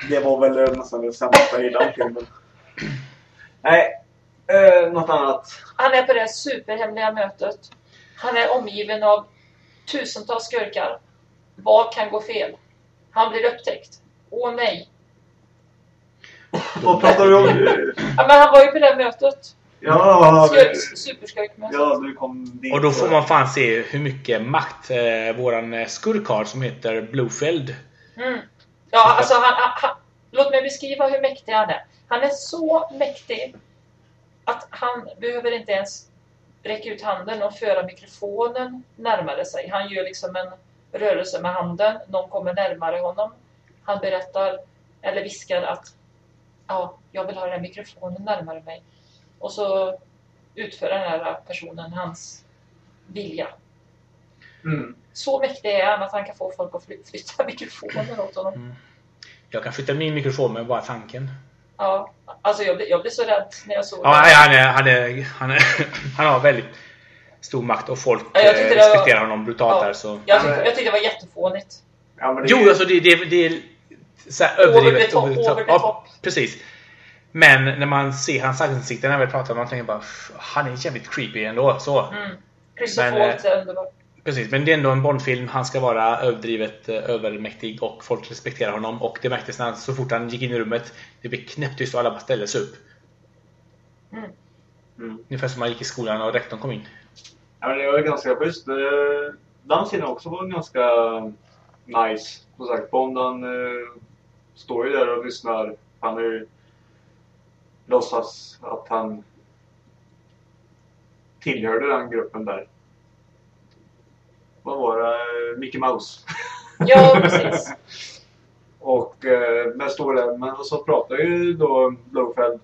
Det var väl nästan det sämsta i den filmen. Nej. Eh, något annat? Han är på det superhemliga mötet. Han är omgiven av tusentals skurkar. Vad kan gå fel? Han blir upptäckt. Åh nej. Vad pratar vi om? Ja, men han var ju på det här mötet. Ja, superskurkmötet. ja, du kom dit. Och då får man fan se hur mycket makt eh, våran eh, skurk har som heter Blofeld. Mm. Ja, alltså han, han, han, låt mig beskriva hur mäktig han är. Han är så mäktig att han behöver inte ens räcka ut handen och föra mikrofonen närmare sig. Han gör liksom en rörelse med handen, någon kommer närmare honom. Han berättar, eller viskar att ja, jag vill ha den här mikrofonen närmare mig. Och så utför den här personen hans vilja. Mm. Så mäktig är han att han kan få folk att fly- flytta mikrofonen åt honom. Jag kan flytta min mikrofon med bara tanken. Ja, alltså jag blev, jag blev så rädd när jag såg Ja, det. han, är, han, är, han, är, han har väldigt stor makt och folk Ja, eh, det var- respekterar honom brutalt Ja. där. Så. Jag tyckte, jag tyckte det var jättefånigt. Ja, men det, Jo, alltså det, det, det är så här Over överdrivet. the top, over the Ja, top. precis. Men när man ser hans ansikte när vi pratar, man tänker bara "Pff, han är jävligt creepy ändå. Så. Mm. Men, eh, är underbar. Precis, men det är ändå en Bondfilm. Han ska vara överdrivet eh, övermäktig och folk respekterar honom. Och det märktes när han, så fort han gick in i rummet. Det blev knäpptyst och alla bara ställde sig upp. Mm. Ungefär som man gick i skolan och rektorn kom in. Ja, men det var ganska schysst. Eh, Den scenen också var ganska nice. Som sagt, Bond han eh, står ju där och lyssnar. Han ju låtsas att han tillhörde den gruppen där. Vad var det? Mickey Mouse. Ja, precis. Och eh, men står där, men så pratar ju då Blowfeld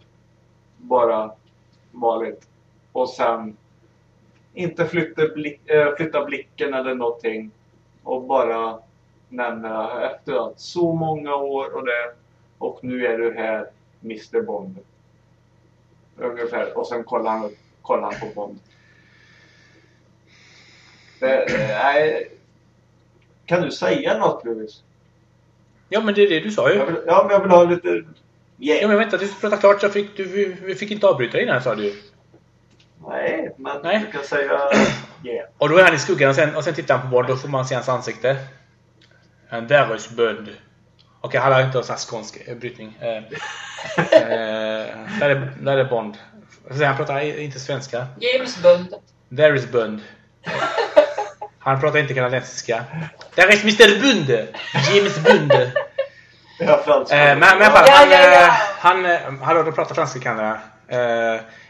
bara vanligt. Och sen inte flytta, blick, eh, flytta blicken eller någonting. Och bara nämna efter att så många år och det. Och nu är du här, Mr Bond. Ungefär. Och sen kollar han, kollar han på Bond. Eh, nej. Kan du säga något Louis? Ja, men det är det du sa ju. Jag vill, ja, men jag vill ha lite... Yeah. Ja, men vänta, du får prata klart så fick du, vi, vi fick inte avbryta dig innan sa du. Nej, men Nej. du kan säga yeah. Och då är han i skuggan och sen, och sen tittar han på Bond. Då får man se hans ansikte. And there is Bond. Okej, han har inte sån här skånsk eh, brytning. Eh, eh, där, är, där är Bond. Så Han pratar inte svenska. James Bond. There is Bond. Han pratar inte kanadensiska. There is Mr Bund! James Bund. Jag har franska. Eh, men, men i alla fall, han, ja, ja. han, eh, hallå, de pratar franska i Kanada.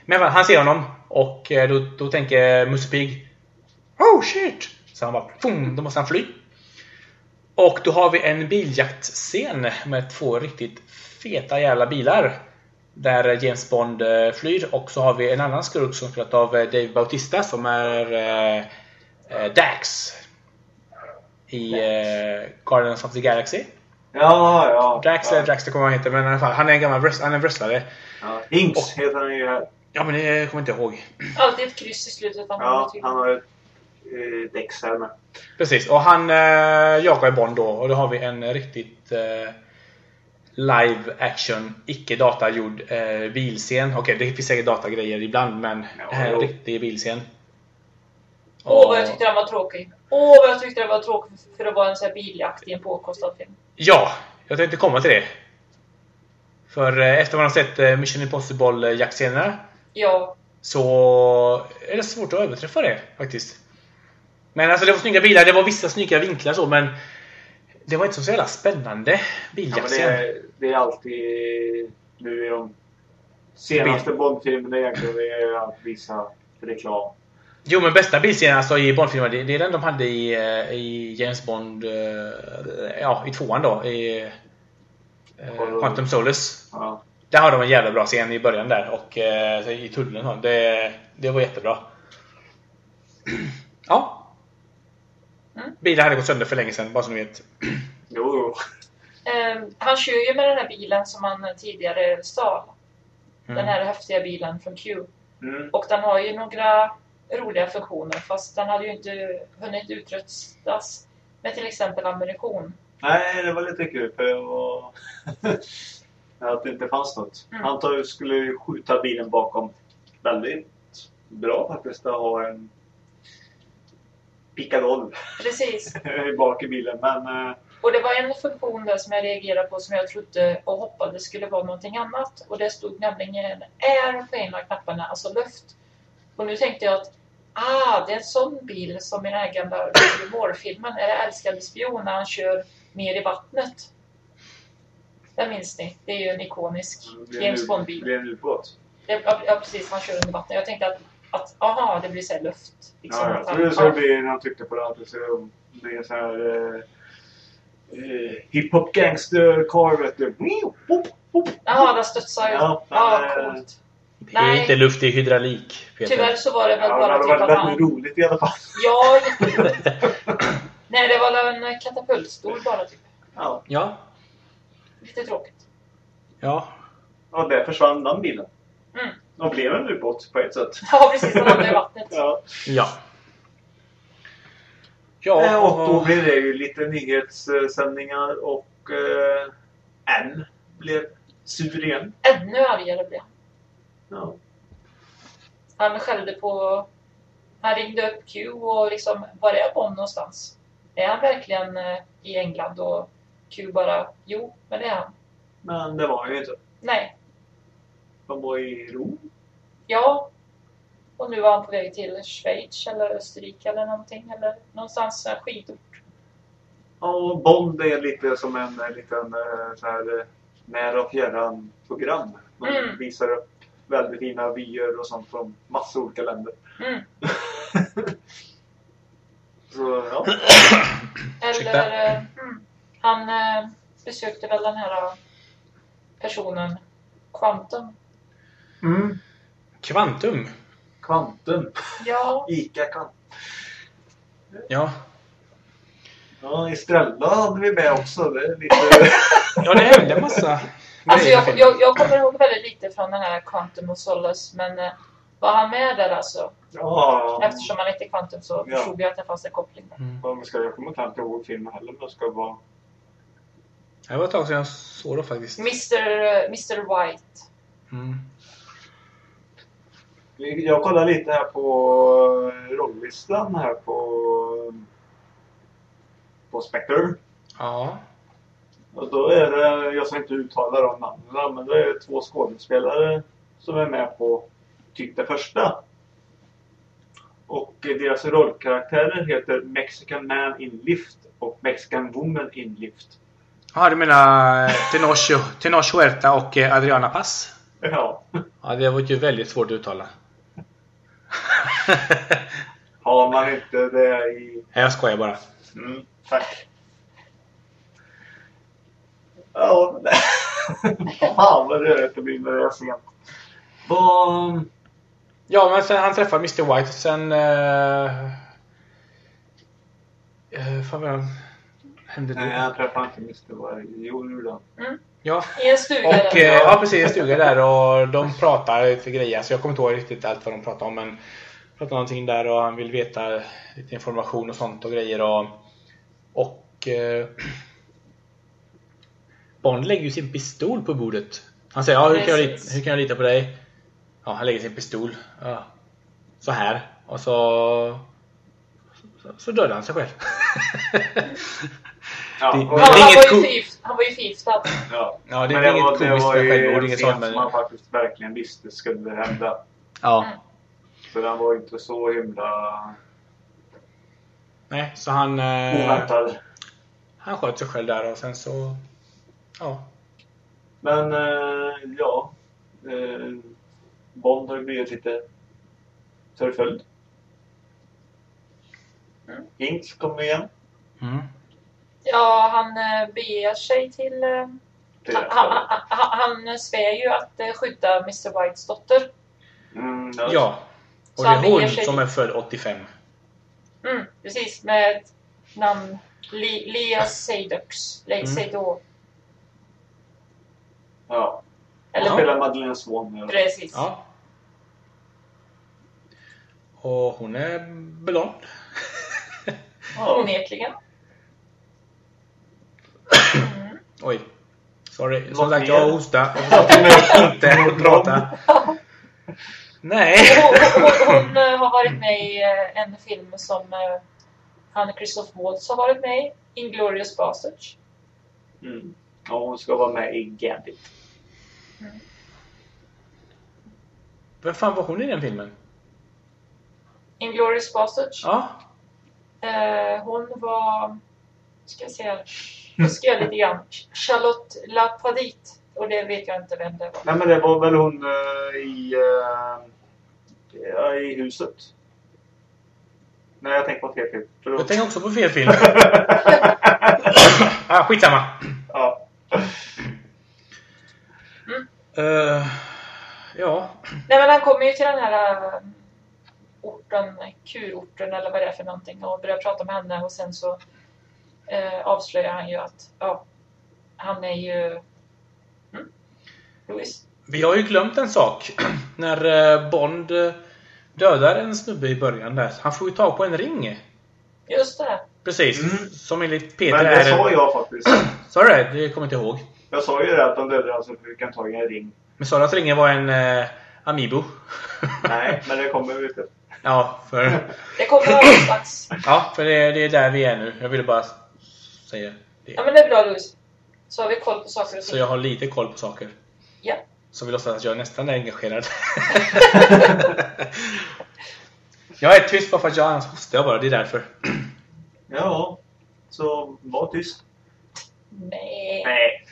Men han ser honom och eh, då, då tänker Musse Pigg Oh shit! Så han bara, boom, då måste han fly. Och då har vi en biljaktscen med två riktigt feta jävla bilar. Där James Bond eh, flyr och så har vi en annan skurk som spelat av Dave Bautista som är eh, Dax. I eh, Guardians of the Galaxy. Ja, ja. Drax ja. eller Drax, det kommer han heta, men i alla fall. Han är en gammal wrest- han är en wrestlare. ja. Hinks heter han ju här. Ja, men det kommer jag inte ihåg. Alltid ett kryss i slutet av Ja, namnet. han har ett eh, Dex här med. Precis, och han eh, jagar Bond då och då har vi en riktigt eh, live action, icke datagjord eh, bilscen. Okej, det finns säkert datagrejer ibland, men Ja, det här är en riktig bilscen. Åh, vad jag tyckte den var tråkig. Åh, vad jag tyckte den var tråkig för att vara en sån här biljakt i en påkostad film. Ja, jag tänkte komma till det. För eh, efter man har sett eh, Mission Impossible eh, jaktscenerna Ja, så är det svårt att överträffa det faktiskt. Men alltså det var snygga bilar, det var vissa snygga vinklar så men det var inte så jävla spännande Ja, men biljakt det, är, det är alltid nu i de senaste Bond-filmerna egentligen. Det är att visa reklam. Jo men bästa bilscenen alltså i Bond-filmer det, det är den de hade i, eh, i James Bond, eh, ja i tvåan då. I eh, Quantum Solace. Ja. Där har de en jävla bra scen i början där och eh, i tunneln. Det, det var jättebra. Ja. Mm. Bilen hade gått sönder för länge sedan, bara så ni vet. Jo, jo. Eh, han kör ju med den här bilen som han tidigare stal. Mm. Den här häftiga bilen från Q. Mm. Och den har ju några roliga funktioner fast den hade ju inte hunnit utrustas med till exempel ammunition. Nej, det var lite kul var... att det inte fanns något. Mm. Han skulle ju skjuta bilen bakom. Väldigt bra faktiskt att ha en pickadoll Precis. bak i bilen. Men eh, Och det var en funktion där som jag reagerade på som jag trodde och hoppades skulle vara någonting annat. Och det stod nämligen air på en av knapparna, alltså luft. Och nu tänkte jag att ah, det är en sån bil som i den här gamla Moore-filmen, är det Älskade spion när han kör ner i vattnet. Den minns ni? Det är ju en ikonisk är James Bond-bil. Det är en ubåt. Ja, ja, precis. Han kör under vattnet. Jag tänkte att, att aha, det blir så här luft. Liksom, Ja, jag tror det ja. ska bli när han tryckte på det. Att det en sån här eh, eh, hiphop gangster car vet du. Jaha, den studsar ju. Ja, Ja, coolt. Det är Nej. inte luft, det är hydraulik. Peter. Tyvärr så var det väl Ja, det bara typ varit att han... roligt i alla fall. Ja. Nej, det var väl en katapultstol bara typ. Ja, Ja. Lite tråkigt. Ja. och där försvann den bilen. Mm. Och blev en ubåt på ett sätt. Ja, precis. Den hamnade i vattnet. Ja. Ja. Ja. Eh, Och då blev det ju lite nyhetssändningar och eh, en blev sur igen. Ännu argare blev han. Ja. Han skällde på... Han ringde upp Q och liksom, var är Bond någonstans? Är han verkligen eh, i England? Och Q bara, jo, men det är han. Men det var han ju inte. Nej, De var i Rom. ja. Och nu var han på väg till Schweiz eller Österrike eller någonting. Eller någonstans eh, skidort. Ja, och Bond är lite som en eh, liten eh, så här, nära och fjärran program. De Mm. visar upp väldigt fina vyer och sånt från massa olika länder. Mm. Så ja. Eller, eh, mm, han eh, besökte väl den här eh, personen, Quantum. Mm. Kvantum. Kvantum. Ja, Ica kan. Ja. Ja, Estrella hade vi med också. Det är lite... Ja, det hände en massa alltså jag, jag, jag kommer ihåg väldigt lite från den här Quantum och Solace, men eh, var han med där alltså? ja. Eftersom han hette Quantum så Ja. förstod jag att det fanns en koppling där. Mm. Om vi ska, jag kommer inte ihåg filmen heller, men det ska vara... Det var ett tag sedan jag såg det faktiskt. Mr, eh, Mr White. Mm. Jag kollar lite här på eh, rolllistan här på... På Spectre. Ja. Och då är det, jag ska inte uttala de namnen, men det är två skådespelare som är med på typ det första. Och deras rollkaraktärer heter Mexican Man in Lift och Mexican Woman in Lift. Ja, du menar Tenoch, Tenoch Huerta och eh, Adriana Paz? Ja. Ja, det var ju väldigt svårt att uttala. Har man inte det i... Jag skojar bara. Mm, tack. Ja, fan vad rörigt det blir när det är sent. Vad... Ja, men sen han träffade Mr White. Sen... Uh, uh, fan vad hände då? Nej, jag träffade inte Mr. White. Jo, det gjorde han. Ja. I en stuga Och där. eh, ja, precis. En stuga där och de pratar lite grejer. Så jag kommer inte ihåg riktigt allt vad de pratar om. Men pratar någonting där och han vill veta lite information och sånt och grejer. Och, och eh, Bond lägger ju sin pistol på bordet. Han säger ja, hur, kan jag, hur kan jag lita på dig? Ja, han lägger sin pistol. Ja. Så här. Och så så, så dödade han sig själv. Ja, Det- det han, han, inget var ju cool- förgift, han var ju förgiftad. Ja, Ja, det är Men inget var- komiskt var med ju självmord, en inget scen sånt, men- som man faktiskt verkligen visste skulle hända. Ja. Mm. Så den var inte så himla Nej, så han... Eh, oväntad. han sköt sig själv där och sen så... Ja. Men eh, ja. Eh, Bond har blivit lite förföljd. Mm. Hinks kommer igen. Mm. Ja, han eh, beger sig till... eh, Han, han, han, han svär ju att eh, skydda Mr Whites dotter. Mm, ja. Ja. Och Så det är hon sig som är född 85. Mm, precis, med ett namn. Lea Seydoux. Mm. Seydoux. Ja. Eller spelar Madeleine Swan. precis. Ja. Och hon är blond. Ja. Onekligen. Mm. Oj. Sorry. Som Vad sagt, jag har hosta. Jag inte prata. Nej. Hon, hon, hon eh, har varit med i eh, en film som eh, han Christoph Waltz har varit med i. Inglourious Basterds. Mm. Ja, hon ska vara med i Gambit. Vem fan var hon i den filmen? Inglourious Basterds. Ja. Eh, hon var... Ska jag säga... Nu ska jag lite grann. Charlotte Lapadite. Och det vet jag inte vem det var. Nej, men det var väl hon eh, i, eh, i huset. Nej, jag tänker på fel film. Förlåt. Jag tänker också på fel film. ah, skitsamma. Ja. Uh, ja. Nej men han kommer ju till den här äh, orten, kurorten eller vad det är för någonting och börjar prata med henne och sen så äh, avslöjar han ju att ja, han är ju mm, Louis. Vi har ju glömt en sak. När eh, Bond eh, dödar en snubbe i början där. Han får ju tag på en ring. Just det. Precis. Mm. Som enligt Peter Men det är sa jag faktiskt. Sa du det? Det kommer inte ihåg. Jag sa ju det att de dödade alltså för vi kan ta en ring. Men sa du att ringen var en eh, Amiibo? Nej, men det kommer vi till. ja, för, Det kommer någonstans. ja, för det, det är där vi är nu. Jag ville bara säga det. Ja men det är bra Louis. Så har vi koll på saker och Så ting. jag har lite koll på saker. Ja. Så vi låtsas att jag nästan är engagerad. jag är tyst bara för att jag annars hostar jag bara. Det är därför. Ja, så var tyst. Nej. Nej.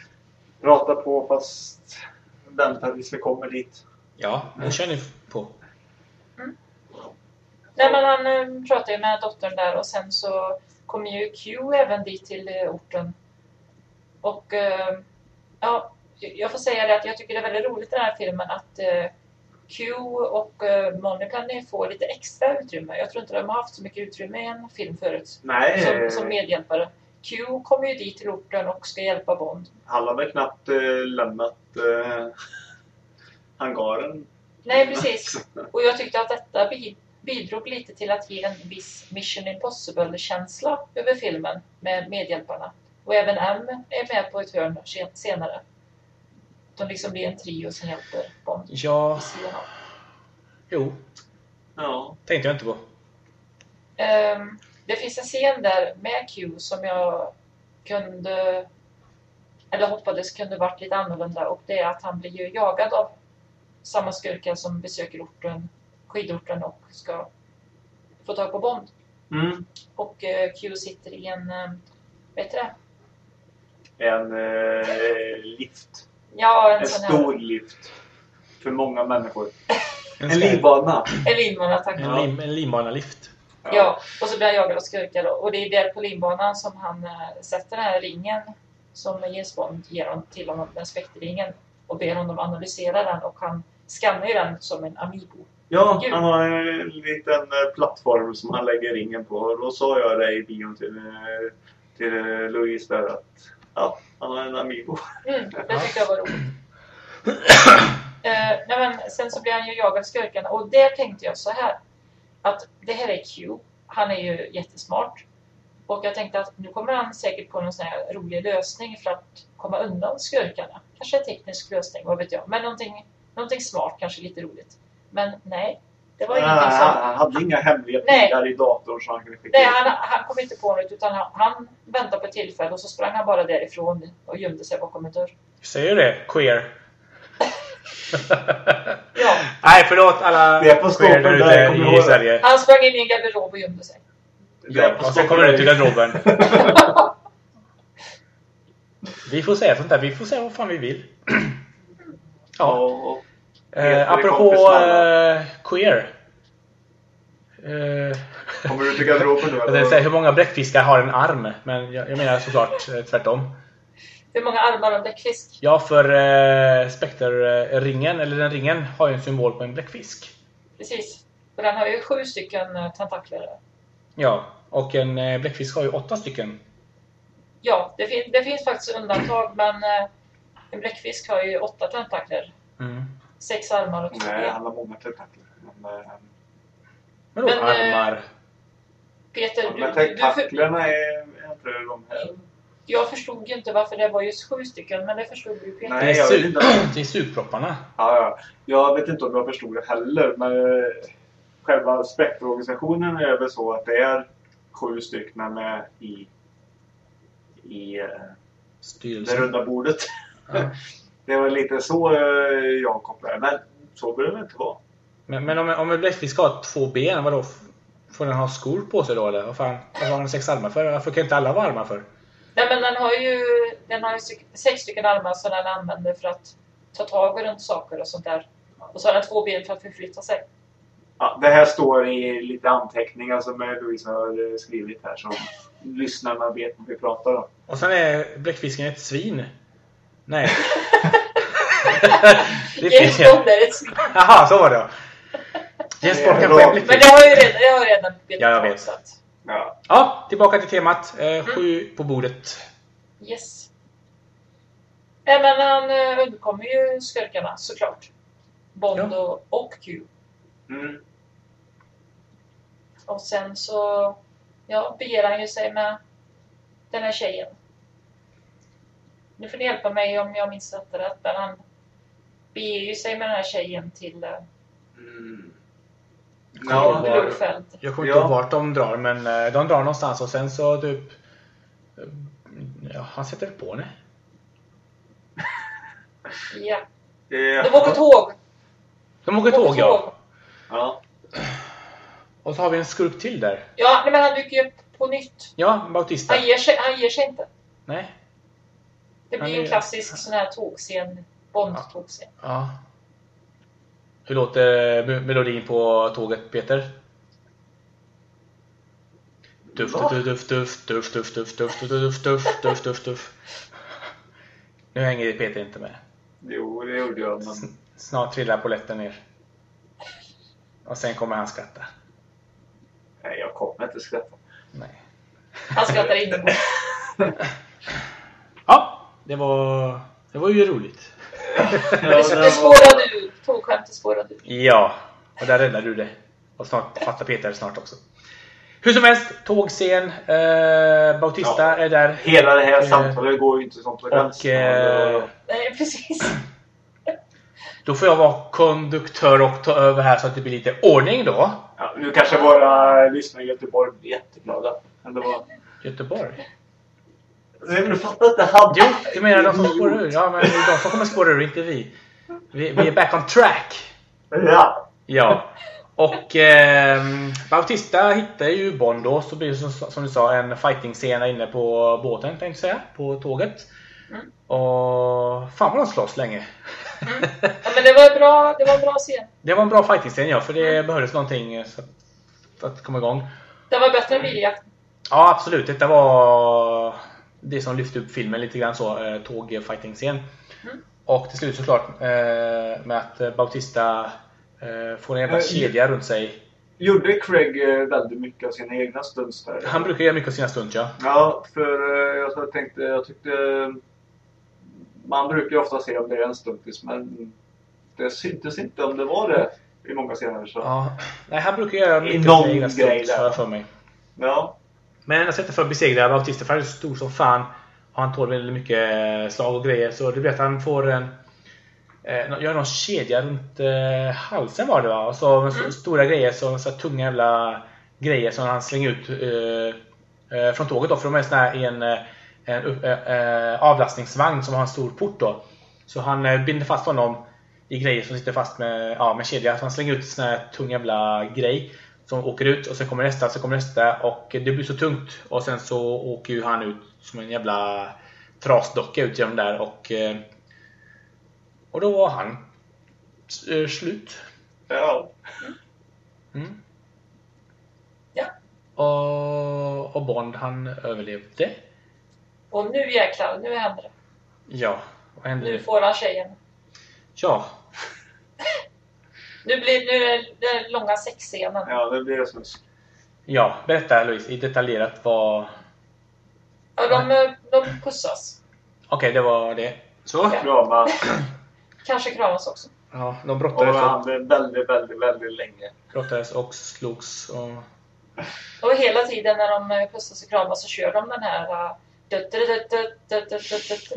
Prata på fast vänta tills vi kommer dit. Ja, nu kör ni på. Nej men han eh, pratar ju med dottern där och sen så kommer ju Q även dit till eh, orten. Och eh, ja, jag får säga det att jag tycker det är väldigt roligt i den här filmen att Q och eh, Moneypenny får lite extra utrymme. Jag tror inte de har haft så mycket utrymme i en film förut. Nej, Som, som medhjälpare. Q kommer ju dit till orten och ska hjälpa Bond. han väl knappt eh, lämnat eh, hangaren. Nej, precis. Och jag tyckte att detta bi- bidrog lite till att ge en viss Mission Impossible-känsla över filmen med medhjälparna. Och även M är med på ett hörn sen- senare. De liksom blir en trio som hjälper Bond Ja, jo. Ja. Tänkte jag inte på. Ehm, det finns en scen där med Q som jag kunde eller hoppades kunde varit lite annorlunda och det är att han blir ju jagad av samma skurkar som besöker orten, skidorten och ska få tag på Bond. Mm. Och eh, Q sitter i en, eh, vet du det? En eh, lift. Ja, en, En sån stor här. lift. För många människor. En, En livbana. En linbana, tack. En, lim, en limbanalift. Ja, och så blir han jagad av skurkar då. Och det är där på linbanan som han eh, sätter den här ringen som James Bond ger hon, till honom, den spekterringen. Och ber honom analysera den och han skannar ju den som en Amiibo. Ja, Gud. han har en liten eh, plattform som han lägger ringen på. Och Då sa jag det i bion till, eh, till Louise där att ja, han har en Amiibo. Mm, det tyckte jag var roligt. Eh, nej men, sen så blir han ju jagad av skurkarna och där tänkte jag så här. Att det här är Q. Han är ju jättesmart. Och jag tänkte att nu kommer han säkert på någon sån här rolig lösning för att komma undan skurkarna. Kanske en teknisk lösning, vad vet jag. Men någonting, någonting smart, kanske lite roligt. Men nej, det var ingenting som... han hade inga hemliga pilar i datorn så han kunde skicka Nej, han, han kom inte på något utan han, han väntade på ett tillfälle och så sprang han bara därifrån och gömde sig bakom en dörr. Säger du det? Queer. Ja, Nej, förlåt alla Det är på queer där där, kommer ute i det? Sverige. han sprang in i en garderob och gömde sig. Ja, och sen kommer du ut ur garderoben. Vi får säga sånt där. Vi får säga vad fan vi vill. ja. och Eh, Heter apropå eh, queer. Eh, kommer du till garderoben nu jag tänkte säga hur många bläckfiskar har en arm? Men jag, jag menar såklart eh, tvärtom. Hur många armar har en bläckfisk? Ja, för eh, spekterringen, eller den ringen, har ju en symbol på en bläckfisk. Precis. För den har ju sju stycken eh, tentakler. Ja, och en eh, bläckfisk har ju åtta stycken. Ja, det, fin- det finns faktiskt undantag men eh, en bläckfisk har ju åtta tentakler. Mm. Sex armar och två Nej, ben. han har många tentakler. Men, eh, Vadå Men, eh, armar? Peter, ja, du, men du, du, för, tentaklerna är är inte de här. Jag förstod ju inte varför det var just sju stycken, men det förstod du Peter. Nej. Det jag vet inte. det är sugpropparna. Ja, ja. Jag vet inte om jag förstod det heller, men eh, själva spektrorganisationen är väl så att det är sju stycken med i, i eh, det Styrelsen. runda bordet. Ja. Det var lite så eh, jag kopplade Men så behöver det inte vara. Men, men om, om en bläckfisk har två ben, vadå? Får den ha skor på sig då eller? Vad fan? Varför har den sex armar för? Varför kan inte alla vara armar för? Nej, men den har ju, den har ju sex stycken armar som den använder för att ta tag runt saker och sånt där. Och så har den två ben för att förflytta sig. Ja, det här står i lite anteckningar som Louise har eh, skrivit här som lyssnarna vet vad vi pratar om. Och sen är bläckfisken ett svin. Nej. det är James. Bond är ett svin. Jaha, så var det ja. James Bond kanske är en Men det bläckfisk. har ju redan, det har redan betat Ja, jag vet. så att- Ja. Ja, tillbaka till temat. Eh, sju på bordet. Yes. Nej, men han eh, undkommer ju skurkarna såklart. Bond Ja. och, och Q. Mm. Och sen så ja, beger han ju sig med den här tjejen. Nu får ni hjälpa mig om jag minns detta rätt, men han beger ju sig med den här tjejen till eh, Mm. Ja, var-. Jag kommer inte ihåg vart de drar, men eh, de drar någonstans och sen så typ... eh, Ja, han sätter på henne. Ja. eh, De åker tåg. De åker tåg, ja. Ja. Och så har vi en skurk till där. Ja, nej, men han dyker ju upp på nytt. Ja, Bautista. Han ger sig, han ger sig inte. Nej. Det Han blir en är- klassisk sån här tågscen. Bond-tågscen. Ja. Hur låter me- melodin på tåget, Peter? Duff, duff, duff, duff, duff, duff, duff, duff, duff, duff, duff, duff, duff. Nu hänger Peter inte med. Jo, det gjorde jag. Men... Snart trillar polletten ner. Och sen kommer han skratta. Nej, jag kommer inte skratta. Nej. Han skrattar inombords. Ja, det var, det var ju roligt. Det, det spårade Tågskämtet spårade ur. Ja, och där räddade du det. Och snart fattar Peter snart också. Hur som helst, tågscen. Eh, Bautista Ja. är där. Hela det här Eh, samtalet går ju inte som på Och eh, Nej, precis. då får jag vara konduktör och ta över här så att det blir lite ordning då. ja, Nu kanske våra lyssnare i Göteborg blir jätteglada. Men det var... Göteborg. Nej, men du fattar inte. Han... Jo, du menar de som spårar ur? Ja, men de som kommer spåra ur, inte vi. Vi, vi är back on track. Ja. Ja. Och eh, Bautista hittar ju Bond då, så blir det som, som du sa en fighting-scen inne på båten, tänkte jag säga, på tåget. Mm. Och fan vad de slåss länge. Ja, men det var, bra, det var en bra scen. det var en bra fighting-scen ja, för det behövdes någonting så att, för att komma igång. Det var bättre än biljakten. Ja, absolut. Detta var det som lyfte upp filmen lite grann så, eh, tåg-fighting-scen. Mm. Och till slut såklart eh, med att eh, Bautista eh, får en jävla kedja runt sig. Gjorde Craig väldigt mycket av sina egna stunts där? Han brukar göra mycket av sina stunts ja. Ja, för jag tänkte, jag tyckte... Man brukar ju ofta se om det är en stuntis, men det syntes inte om det var det i många scener. Så. ja. Nej, han brukar göra mycket av sina egna stunts har jag för mig. Ja. Men enda sättet för att besegra Bautista, för han är stor som fan. Och han tål väldigt mycket eh, slag och grejer. Så det blir att han får en... Eh, gör någon kedja runt eh, halsen var det va? Och så Mm. stora grejer, så, så tunga jävla grejer som han slänger ut eh, eh, från tåget då. För de är såna här i en, eh, en eh, avlastningsvagn som har en stor port då. Så han binder fast honom i grejer som sitter fast med, ja, med kedja. Så han slänger ut en sån här tung jävla grej som åker ut och sen kommer nästa, så kommer nästa och det blir så tungt och sen så åker ju han ut som en jävla trasdocka ut genom där och eh, och då var han eh, slut. Ja. Mm. Ja. Och, och Bond han överlevde. Och nu jäklar, nu händer det. Ja, vad hände Nu nu? får han tjejen. Ja, nu blir nu är det långa sexscenen. Ja, nu blir det snusk. Ja, berätta Louise i detaljerat vad... Ja, de, de pussas. Okej, okay, det var det. Så? Okay. Kramas. Kanske kramas också. Ja, de brottades och... han väldigt, väldigt, väldigt länge. Brottades och slogs och... Och hela tiden när de eh, pussas och kramas så kör de den här... Eh,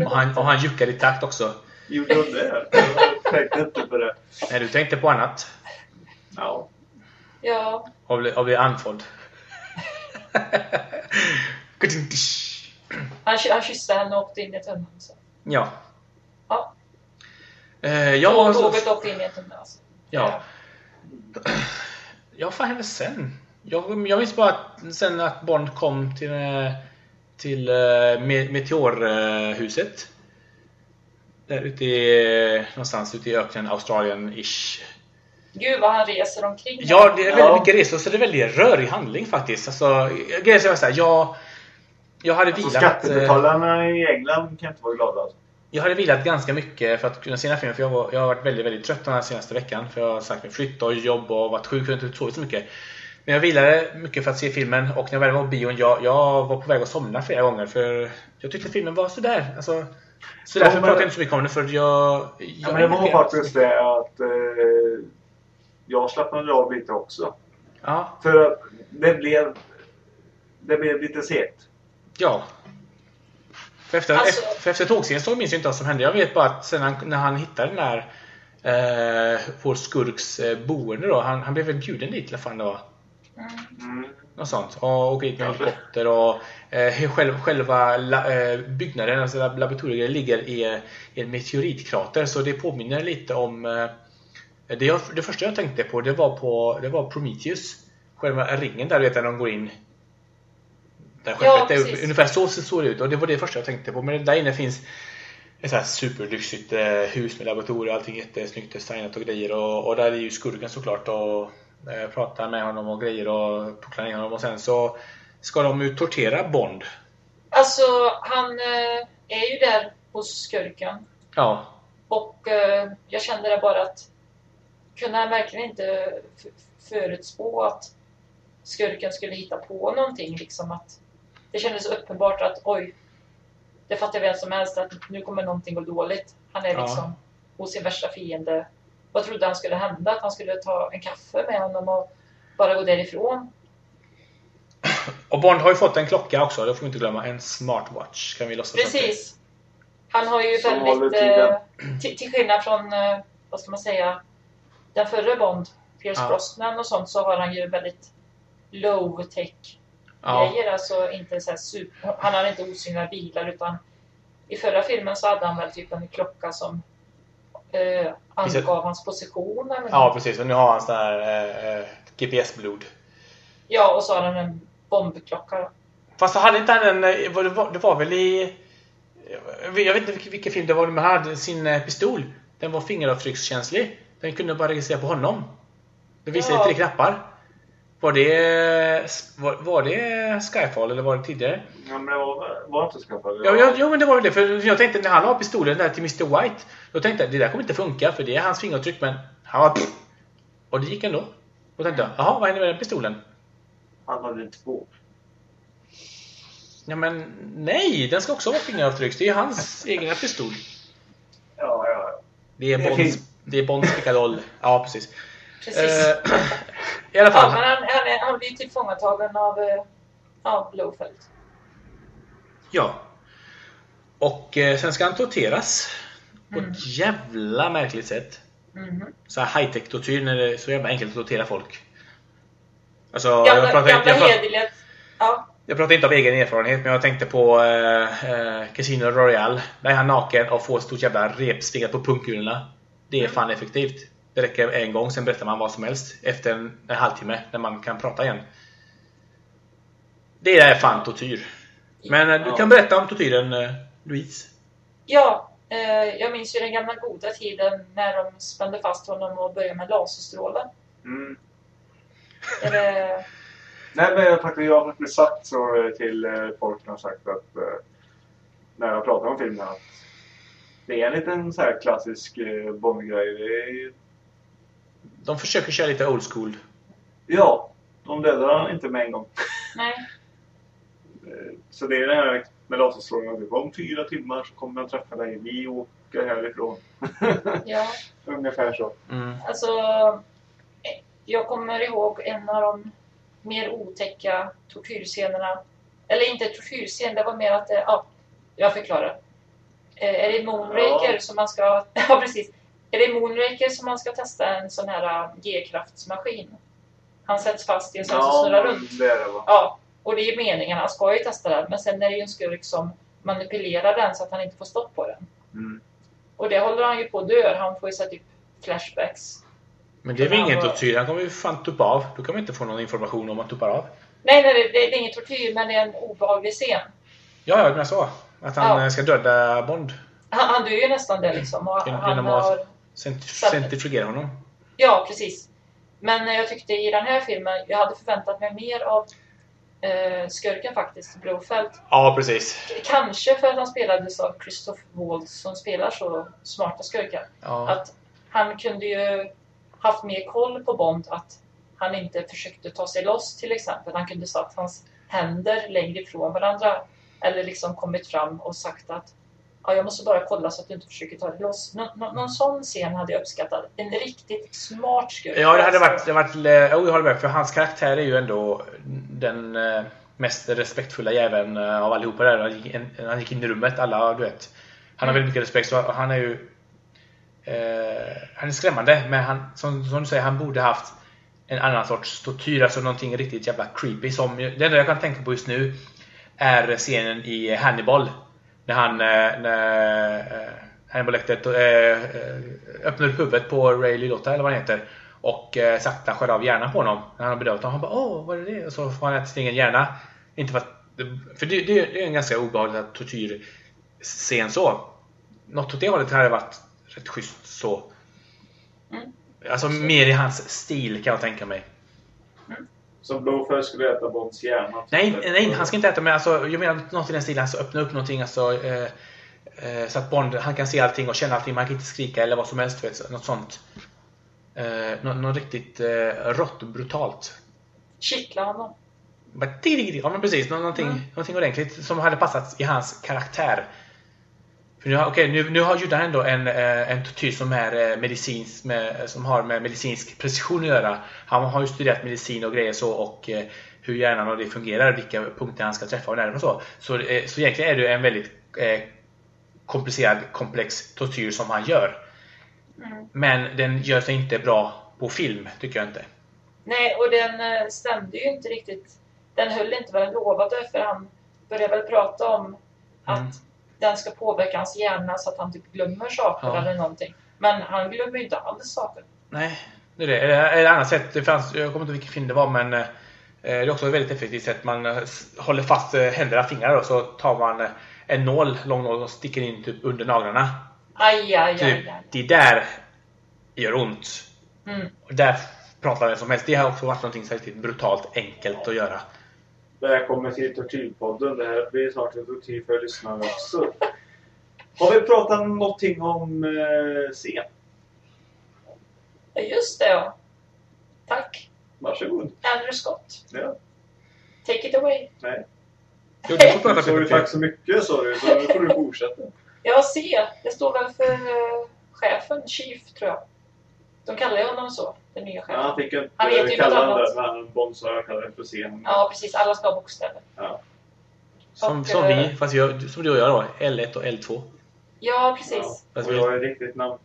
och han, och han juckar i takt också. Gjorde hon det? Jag tänkte inte på det. Nej, du tänkte på annat. Ja. Ja, Och blev, blev andfådd. han, han kysste henne och åkte in i tunneln. Så. ja. Ja. Eh, ja, och alltså- tåget åkte in i tunneln. Alltså. ja. Ja, vad hände sen? Jag, jag minns bara att sen att Bond kom till, eh, till eh, Me- Meteorhuset. Där ute i, någonstans ute i öknen, Australien-ish. Gud vad han reser omkring. Ja, det är väldigt Ja. mycket resor, så det är väldigt rörig handling faktiskt. Alltså, grejen är så här, jag, jag hade Alltså, vilat... eh, skattebetalarna i England kan inte vara glada. Alltså. Jag hade vilat ganska mycket för att kunna se den här filmen för jag, var, jag har varit väldigt, väldigt trött den här senaste veckan för jag har sagt mig flytta och jobb och varit sjuk och inte sovit så mycket. Men jag vilade mycket för att se filmen och när jag väl var på bion, jag, jag var på väg att somna flera gånger för jag tyckte filmen var sådär. Alltså, så därför pratar jag inte så mycket om det för att jag... Ja, jag men det var faktiskt det att eh, jag slappnade av lite också. Ja, För det blev, det blev lite segt. ja. För efter, Alltså- efter, för efter tågscenen så minns jag inte vad som hände. Jag vet bara att sen han, när han hittade den där eh, vår skurks eh, boende då. Han, han blev väl bjuden dit eller fan det var. Mm. Något sånt. Och åker dit med helikopter och eh, själv, själva la, eh, byggnaden, alltså lab- laboratoriet, ligger i, i en meteoritkrater. Så det påminner lite om... Eh, det, jag, det första jag tänkte på det var, på, det var Prometheus. Själva ringen där du vet när de går in. Där Ja, precis. ungefär så såg det ut och det var det första jag tänkte på. Men där inne finns ett så här superlyxigt eh, hus med laboratorium och allting jättesnyggt designat och grejer. Och, och där är ju skurken såklart och pratar med honom och grejer och pucklar ner honom och sen så ska de ju tortera Bond. Alltså, han eh, är ju där hos skurken. Ja, Och eh, jag kände det bara att kunde han verkligen inte förutspå att skurken skulle hitta på någonting. Liksom att det kändes uppenbart att oj, det fattar vem som helst att nu kommer någonting gå dåligt. Han är Ja. liksom hos sin värsta fiende. Vad trodde han skulle hända? Att han skulle ta en kaffe med honom och bara gå därifrån? och Bond har ju fått en klocka också, det får vi inte glömma. En smartwatch kan vi låtsas. Precis. Han har ju Som väldigt, eh, till, till skillnad från, eh, vad ska man säga, den förre Bond, Pierce Ja. Brosnan och sånt, så har han ju väldigt low tech Ja, grejer. Alltså inte så här super, han har inte osynliga bilar utan i förra filmen så hade han väl typ en klocka som eh, angav hans position eller ja något. precis. Och nu har han sån här eh, eh, GPS-blod. ja, och så har han en bombklocka. Fast så hade inte han en... eh, Det var, det var väl i... Jag vet inte vilken, film det var, men han hade sin eh, pistol. Den var fingeravtryckskänslig. Den kunde bara registrera på honom. Det visade Ja. tre knappar. Var det, var, var det Skyfall eller var det tidigare? Ja, men det var, var inte skaffat. Ja, ja, ja, men det var väl det. För jag tänkte när han har pistolen där till Mr White. Då tänkte jag det där kommer inte funka för det är hans fingeravtryck. Men han var... Och det gick ändå. Då tänkte jag, jaha, vad händer med den pistolen? Han hade två. Ja men nej, den ska också vara fingeravtryck. Det är hans egna pistol. Ja, ja. Det är Bonds, det är Bonds pickadoll. Ja, precis. Precis. Eh, I alla ja, fall. men han, han, är, han blir tillfångatagen av eh, ja, Blowfelt. Ja. Och eh, sen ska han torteras. På Mm. ett jävla märkligt sätt. Mhm. Så här high-tech tortyr när det är så jävla enkelt att tortera folk. Alltså, jag Gamla, pratar, gamla jag, pratar. Ja, jag pratar inte av egen erfarenhet, men jag tänkte på eh, eh, Casino Royale. Där är han naken och får ett stort jävla rep på pungkulorna. Det är Mm. fan effektivt. Det räcker en gång, sen berättar man vad som helst. Efter en, en halvtimme, när man kan prata igen. Det är fan tortyr. Men eh, du Ja. kan berätta om tortyren, eh, Louise? Ja, eh, jag minns ju den gamla goda tiden när de spände fast honom och började med laserstrålen. Mm. Det... Nej, men jag har faktiskt, jag har faktiskt sagt så till folk som har sagt att eh, när jag pratar om filmen att det är en liten så här klassisk eh, Bond-grej. Det är, De försöker köra lite old school. ja, de dödar han inte med en gång. Nej. Eh, Så det är det här med laserstrålning. Om fyra timmar så kommer jag träffa dig. Vi åker härifrån. Ja, Ungefär så. Mm. alltså... eh, Jag kommer ihåg en av de mer otäcka tortyrscenerna. Eller inte tortyrscen, det var mer att... det- Ja, jag förklarar. Eh, Är det Moonraker Ja. som man ska... Ja, precis. Är det Moonraker som man ska testa en sån här eh, G-kraftsmaskin? Han sätts fast i en sån som snurrar runt. det är det va. Ja, och det är meningen. Han ska ju testa den. Men sen är det ju en skurk som manipulerar den så att han inte får stopp på den. Mm. Och det håller han ju på att dö. Han får ju så typ flashbacks. Men det är väl Ja, ingen vad- tortyr? Han kommer ju fan tuppa av. Då kan vi inte få någon information om att tuppa av. Nej, nej, det, det är ingen tortyr, men det är en obehaglig scen. Ja, jag menar så. Att han Ja. ska döda Bond. Han, han dör ju nästan det liksom. Och Genom- han genom att- har, Centrifugera honom. ja, precis. Men jag tyckte i den här filmen, jag hade förväntat mig mer av eh, skurken faktiskt, Blofeld. Ja, precis. Kanske för att han spelades av Christoph Waltz som spelar så smarta skurkar. Ja. Att han kunde ju haft mer koll på Bond, att han inte försökte ta sig loss till exempel. Han kunde satt hans händer längre ifrån varandra. Eller liksom kommit fram och sagt att ja, jag måste bara kolla så att du inte försöker ta dig loss. Nå, nå, någon sån scen hade jag uppskattat. En riktigt smart skurk. Ja, det hade varit... Det hade varit oh, jag håller med. För hans karaktär är ju ändå den eh, mest respektfulla jäveln eh, av allihopa där. Han gick, en, han gick in i rummet, alla du vet. Han har väldigt mycket respekt, så han är ju... Eh, han är skrämmande, men han, som, som du säger, han borde haft en annan sorts tortyr, alltså någonting riktigt jävla creepy. Som, det enda jag kan tänka på just nu är scenen i Hannibal. När han, eh, när eh, Hannibal Lecter eh, öppnar upp huvudet på Ray Liotta eller vad han heter. Och sakta skär av hjärnan på honom. När han har bedövat honom. Han bara åh, vad är det? Och så får han äta sin egen hjärna. Inte för att... För det, det, är en ganska obehaglig tortyrscen så. Något åt det hållet hade varit rätt schysst så. Mm. Alltså mer i hans stil kan jag tänka mig. Som Blowfire skulle äta Bonds hjärna. Nej, nej, han ska inte äta men alltså, jag menar något i den stilen. Alltså öppna upp någonting alltså, eh, eh, så att Bond han kan se allting och känna allting. Man kan inte skrika eller vad som helst. Vet, något sånt. Eh, nå- något riktigt eh, rått och brutalt. Kittla honom. Ja men precis, Nå- någonting, Mm. någonting ordentligt som hade passat i hans karaktär. För nu, har- okej, nu, nu har han ändå en, eh, en tortyr som, är eh, medicinsk, med, som har med medicinsk precision att göra. Han har ju studerat medicin och grejer så och eh, hur hjärnan och det fungerar, vilka punkter han ska träffa och nerver och så. Så, så egentligen är det en väldigt komplicerad, komplex tortyr som han gör. Mm. Men den gör sig inte bra på film, tycker jag inte. Nej, och den stämde ju inte riktigt. Den höll inte vad den lovade för han började väl prata om att Mm. Den ska påverka hans hjärna så att han typ glömmer saker Ja. eller någonting. Men han glömmer ju inte alls saker. Nej, det är det. Ett annat sätt, det fanns, jag kommer inte ihåg vilken film det var men eh, det är också ett väldigt effektivt sätt. Man eh, håller fast eh, händerna, fingrar och så tar man eh, en nål, lång nål och sticker in typ under naglarna. Aj, aj, Typ, aj, aj. det där gör ont. Mm. Och där pratar vem som helst. Det har också varit så riktigt brutalt enkelt att göra. Välkommen till Tortyrpodden. Det här blir snart en tortyr för lyssnarna också. Har vi pratat någonting om eh, scen? Ja, just det ja. Tack. Varsågod. Andrew Scott. Ja. Take it away. Nej. Jo, du får prata Peter tack så mycket sa du, så nu får du fortsätta. Ja, C. Det står väl för eh, chefen, Chief, tror jag. De kallar ju honom så, den nya Ja, chefen. han fick inte Han heter ju det, men Bond sa jag kallar det för scen. Ja, precis. Alla ska ha bokstäver. Som, Och, som eh, vi, fast jag, som du och jag då. L1 och L2. Ja, precis. Ja. Och jag är riktigt namn.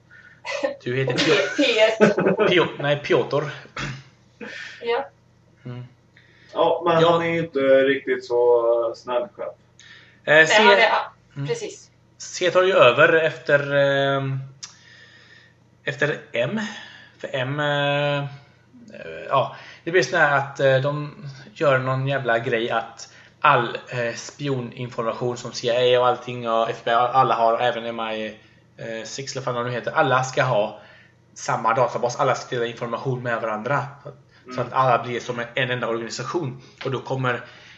du heter Piotr. P1. Pio, nej, Piotr. Ja. Mm. Ja, men Ja. han är ju inte riktigt så eh, snäll själv. Eh, Nej, han är, se, ja, Mm. precis. C tar ju över efter ehm, efter M. För M eh, eh, ja, det blir så här att eh, de gör någon jävla grej att all spioninformation som CIA och allting och FBI, alla har, även MI6 eller vad nu heter. Alla ska ha samma databas. Alla ska dela information med varandra. Så att alla blir som en, en enda organisation. Och då kommer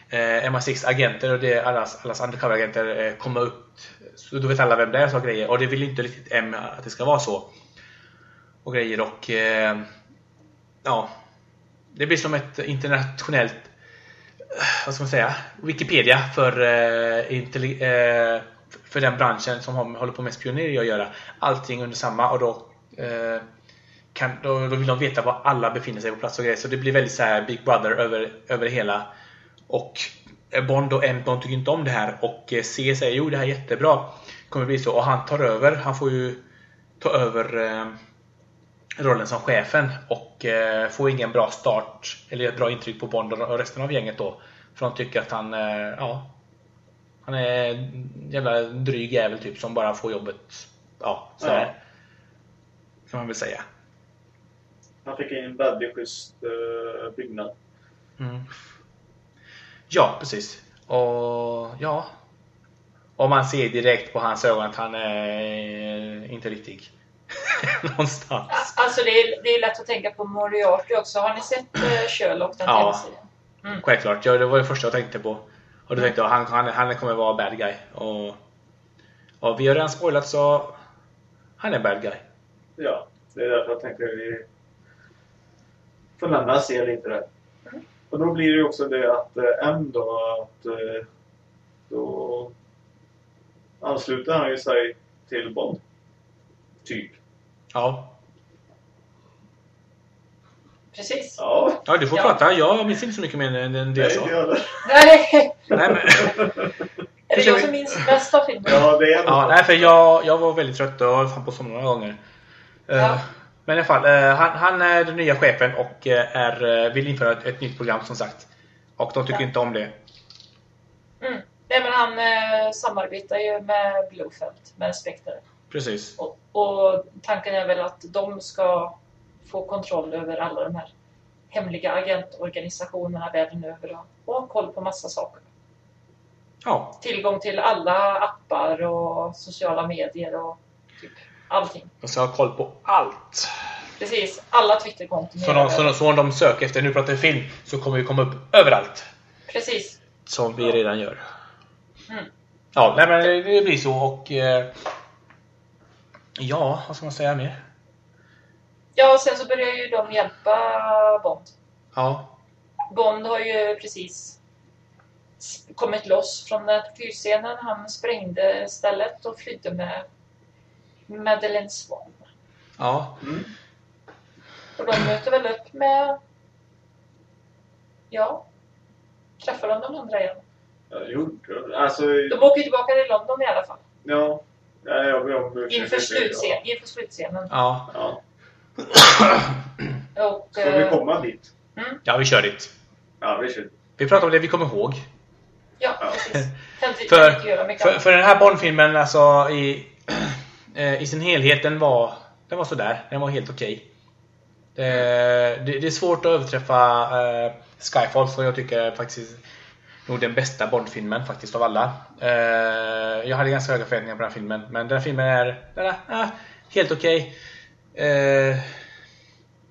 eh, MI6 agenter och det, allas, allas undercover-agenter eh, komma upp. Så då vet alla vem det är och så grejer. Och det vill inte riktigt M att det ska vara så. Och grejer och eh, ja. Det blir som ett internationellt eh, vad ska man säga, Wikipedia för, eh, eh, för den branschen som har- håller på med spioneri att göra. Allting under samma och då, eh, kan, då, då vill de veta var alla befinner sig på plats och grejer. Så det blir väldigt så här Big Brother över, över hela. Och eh, Bond och M de tycker inte om det här och eh, C säger jo det här är jättebra. Kommer bli så. Och han tar över. Han får ju ta över eh, rollen som chefen och eh, får ingen bra start eller ett bra intryck på Bond och resten av gänget då. För de tycker att han, eh, ja, han är en jävla dryg jävel typ som bara får jobbet, ja, så här. Kan man väl säga. Han fick en väldigt schysst uh, byggnad. Mm. Ja, precis. Och ja. Och man ser direkt på hans ögon att han är inte riktig. Någonstans. Alltså det är, det är lätt att tänka på Moriarty också. Har ni sett uh, Sherlock, den Ja. tv-serien? Självklart, ja, det var det första jag tänkte på. Och då tänkte jag han, han, han kommer vara bad guy. Och, och vi har redan spoilat så han är bad guy. Ja, det är därför jag tänkte vi får nämna C lite där. Mm. Och då blir det ju också det att eh, M då att eh, då ansluter han ju sig till Bond. Typ. Ja. Precis. Ja, ja, du får Ja. prata. Jag minns inte så mycket mer än det jag nej, sa. Nej, Nej, men, är det jag som minns mest av filmen? Ja, det är ja, nej, för jag, jag var väldigt trött och höll på att somna några gånger. Eh, Ja. Men i alla fall, eh, han, han är den nya chefen och eh, är, vill införa ett, ett nytt program som sagt. Och de tycker Ja. inte om det. Mm. Nej, men han eh, samarbetar ju med Blofeld, med Spectre. Precis. Och, och tanken är väl att de ska få kontroll över alla de här hemliga agentorganisationerna världen över och, ha koll på massa saker. Ja, Tillgång till alla appar och sociala medier och typ allting. de ska ha koll på allt. Precis, alla Twitterkonton. Så, de, så, världen. de, så om de söker efter, nu pratar vi film, så kommer vi komma upp överallt. Precis. Som vi redan gör. Mm. Ja, nej men det, det blir så och... Eh, ja, vad ska man säga mer? Ja, och sen så börjar ju de hjälpa Bond. Ja, Bond har ju precis kommit loss från den här tortyrscenen. Han sprängde stället och flydde med Madeleine Swan. ja. Mm. Och de möter väl upp med... Ja. Träffar de de andra igen? Ja, jo, alltså... De åker tillbaka till London i alla fall. Ja. Ja jag. Inför, slutscen, inför slutscenen. ja. Ja. Och, Ska vi eh, komma dit? Ja, vi kör dit. Ja, vi kör. Vi pratar om det vi kommer ihåg. ja, Ja. precis. För- För, för den här Bond-filmen, alltså i, eh, i sin helhet, den var, den var sådär. Den var helt okej. Eh, det, det är svårt att överträffa Skyfall som jag tycker faktiskt nog den bästa Bond-filmen faktiskt av alla. Eh, jag hade ganska höga förväntningar på den här filmen, men den här filmen är, den är eh, helt okej. Eh,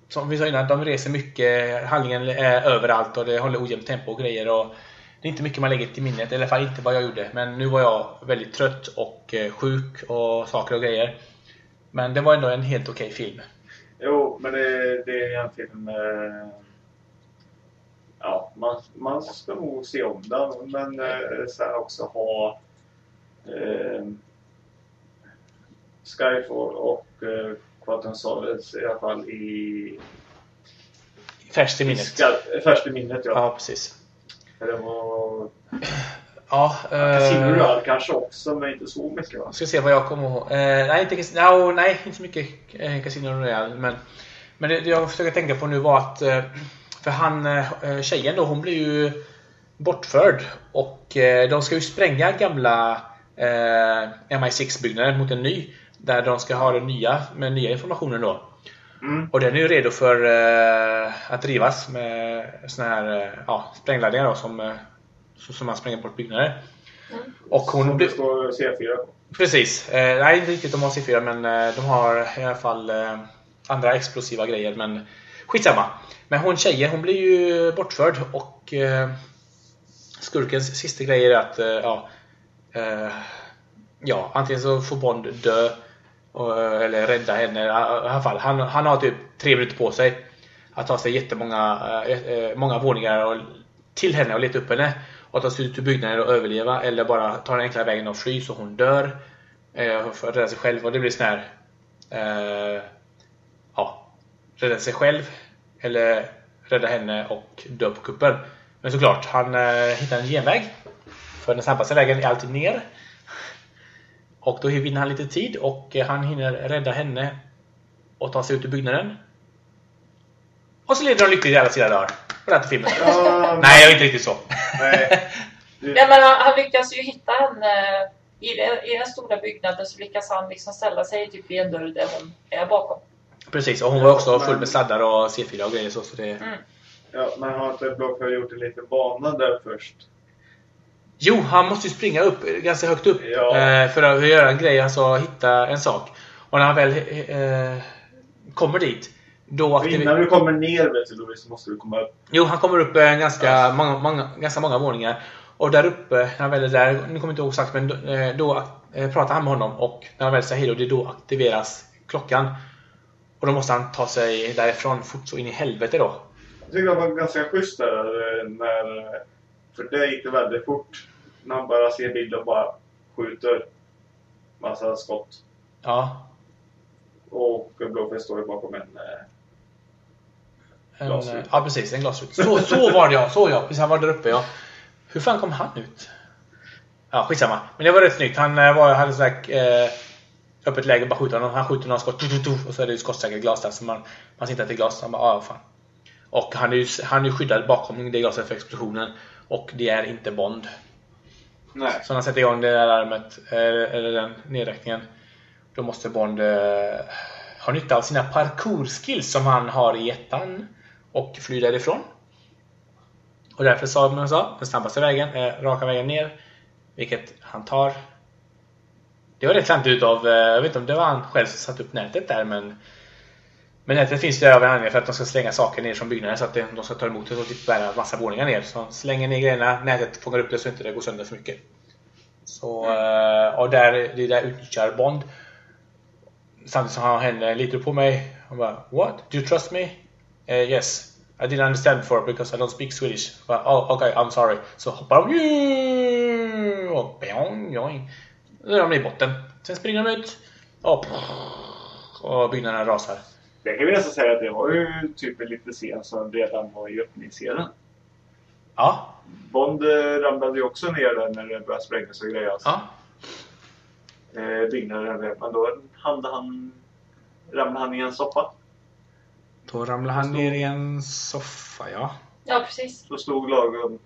som vi sa innan, de reser mycket, handlingen är överallt och det håller ojämnt tempo och grejer. Och det är inte mycket man lägger till minnet, i alla fall inte vad jag gjorde. Men nu var jag väldigt trött och eh, sjuk och saker och grejer. Men det var ändå en helt okej film. Jo, men det, det är egentligen... Eh, ja, man, man ska nog se om den, men eh, sen också ha eh, Skyfall och eh, Quantum Solace i alla fall i, Färskt i minnet. färskt i minnet. Ja. Ja, precis. För Det var Ja, Casino eh, Royale kanske också, men inte så mycket va? Ska se vad jag kommer ihåg. Eh, nej, inte, no, nej, inte så mycket eh, Casino Royale. Men, men det, det jag försöker tänka på nu var att eh, för han, eh, tjejen då, hon blir ju bortförd. Och eh, de ska ju spränga gamla eh, MI6-byggnaden mot en ny. Där de ska ha den nya, med nya informationen då. Mm. Och den är ju redo för eh, att drivas med såna här eh, ja, sprängladdningar då, som, eh, som man spränger bort byggnader. Mm. Och hon Som blir- det står C4 på. Precis. Eh, nej, inte riktigt de har C4 men eh, de har i alla fall eh, andra explosiva grejer. Men skitsamma. Men hon tjejen, hon blir ju bortförd och eh, skurkens sista grej är att eh, ja, eh, ja, antingen så får Bond dö och, eh, eller rädda henne. I alla fall, han, han har typ tre minuter på sig att ta sig jättemånga eh, eh, eh, många våningar och, till henne och leta upp henne och ta sig ut ur byggnaden och överleva eller bara ta den enkla vägen och fly så hon dör eh, för att rädda sig själv och det blir sån här eh, rädda sig själv eller rädda henne och dö på kuppen. Men såklart, han eh, hittar en genväg för den snabbaste vägen är alltid ner. Och då vinner han lite tid och eh, han hinner rädda henne och ta sig ut ur byggnaden. Och så lever de lyckligt i alla sina dagar. Och det är inte filmen. Ja, Nej, jag är inte riktigt så. Nej. Nej, men han, han lyckas ju hitta henne. I den, I den stora byggnaden så lyckas han liksom ställa sig typ i en dörr där hon är bakom. Precis, och hon var också full med sladdar och C4 och grejer så. så det... Mm. Ja, men har inte Blåfjärd gjort en liten bana där först? Jo, han måste ju springa upp ganska högt upp Ja. eh, för att göra en grej, alltså hitta en sak. Och när han väl eh, kommer dit, då Och aktiverar... innan du kommer ner vet du, Louis, så måste du komma upp. Jo, han kommer upp eh, ganska, Ja. många, många, ganska många våningar. Och där uppe, när han väl är där, nu kommer jag inte ihåg exakt, men då, eh, då eh, pratar han med honom och när han väl säger hejdå, det är då aktiveras klockan. Och då måste han ta sig därifrån fort så in i helvete då. Jag tycker det var ganska schysst där eh, när... För det gick det väldigt fort. När han bara ser bilden och bara skjuter massa skott. Ja. Och Blåfjärd står ju bakom en... eh, En, Glasruta. ja precis, en glasruta. Så, så var det ja, så ja. Precis, han var där uppe ja. Hur fan kom han ut? Ja, skitsamma. Men det var rätt snyggt. Han eh, var, hade sådär eh, öppet läge, bara skjuter honom. Han skjuter några skott, och så är det ju skottsäkert glas där. Så man, man ser inte att det är glas. Han bara, ah, fan. Och han är ju han är skyddad bakom det glaset för explosionen. Och det är inte Bond. Nej. Så när han sätter igång det där larmet, eller den nedräkningen, då måste Bond eh, ha nytta av sina parkour-skills som han har i ettan och fly därifrån. Och därför sa man sa, den snabbaste vägen är raka vägen ner, vilket han tar. Det var rätt klantigt utav, eh, jag vet inte om det var han själv som satte upp nätet där men men nätet finns där av en anledning för att de ska slänga saker ner från byggnaden så att de ska ta emot det och typ bära massa våningar ner. Så de slänger ner grejerna, nätet fångar upp det så inte det går sönder för mycket. Så, eh, och där, det där utnyttjar Bond. Samtidigt som han henne litar på mig? Han bara What? Do you trust me? Eh, yes. I didn't understand before because I don't speak Swedish. Bara, oh, okay, I'm sorry. Så hoppar de och bjong, bjong. Då är de i botten. Sen springer de ut och, och byggnaderna rasar. Det kan vi nästan säga att det var ju typ en liten scen som redan var i öppningsscenen. Ja, Bond eh, ramlade ju också ner där när det började sprängas och grejas. ja. Eh, byggnaden där. Men då hamnade han, ramlade han i en soppa. Då ramlar han ner i en soffa, ja. Ja, precis. Så stod lagom,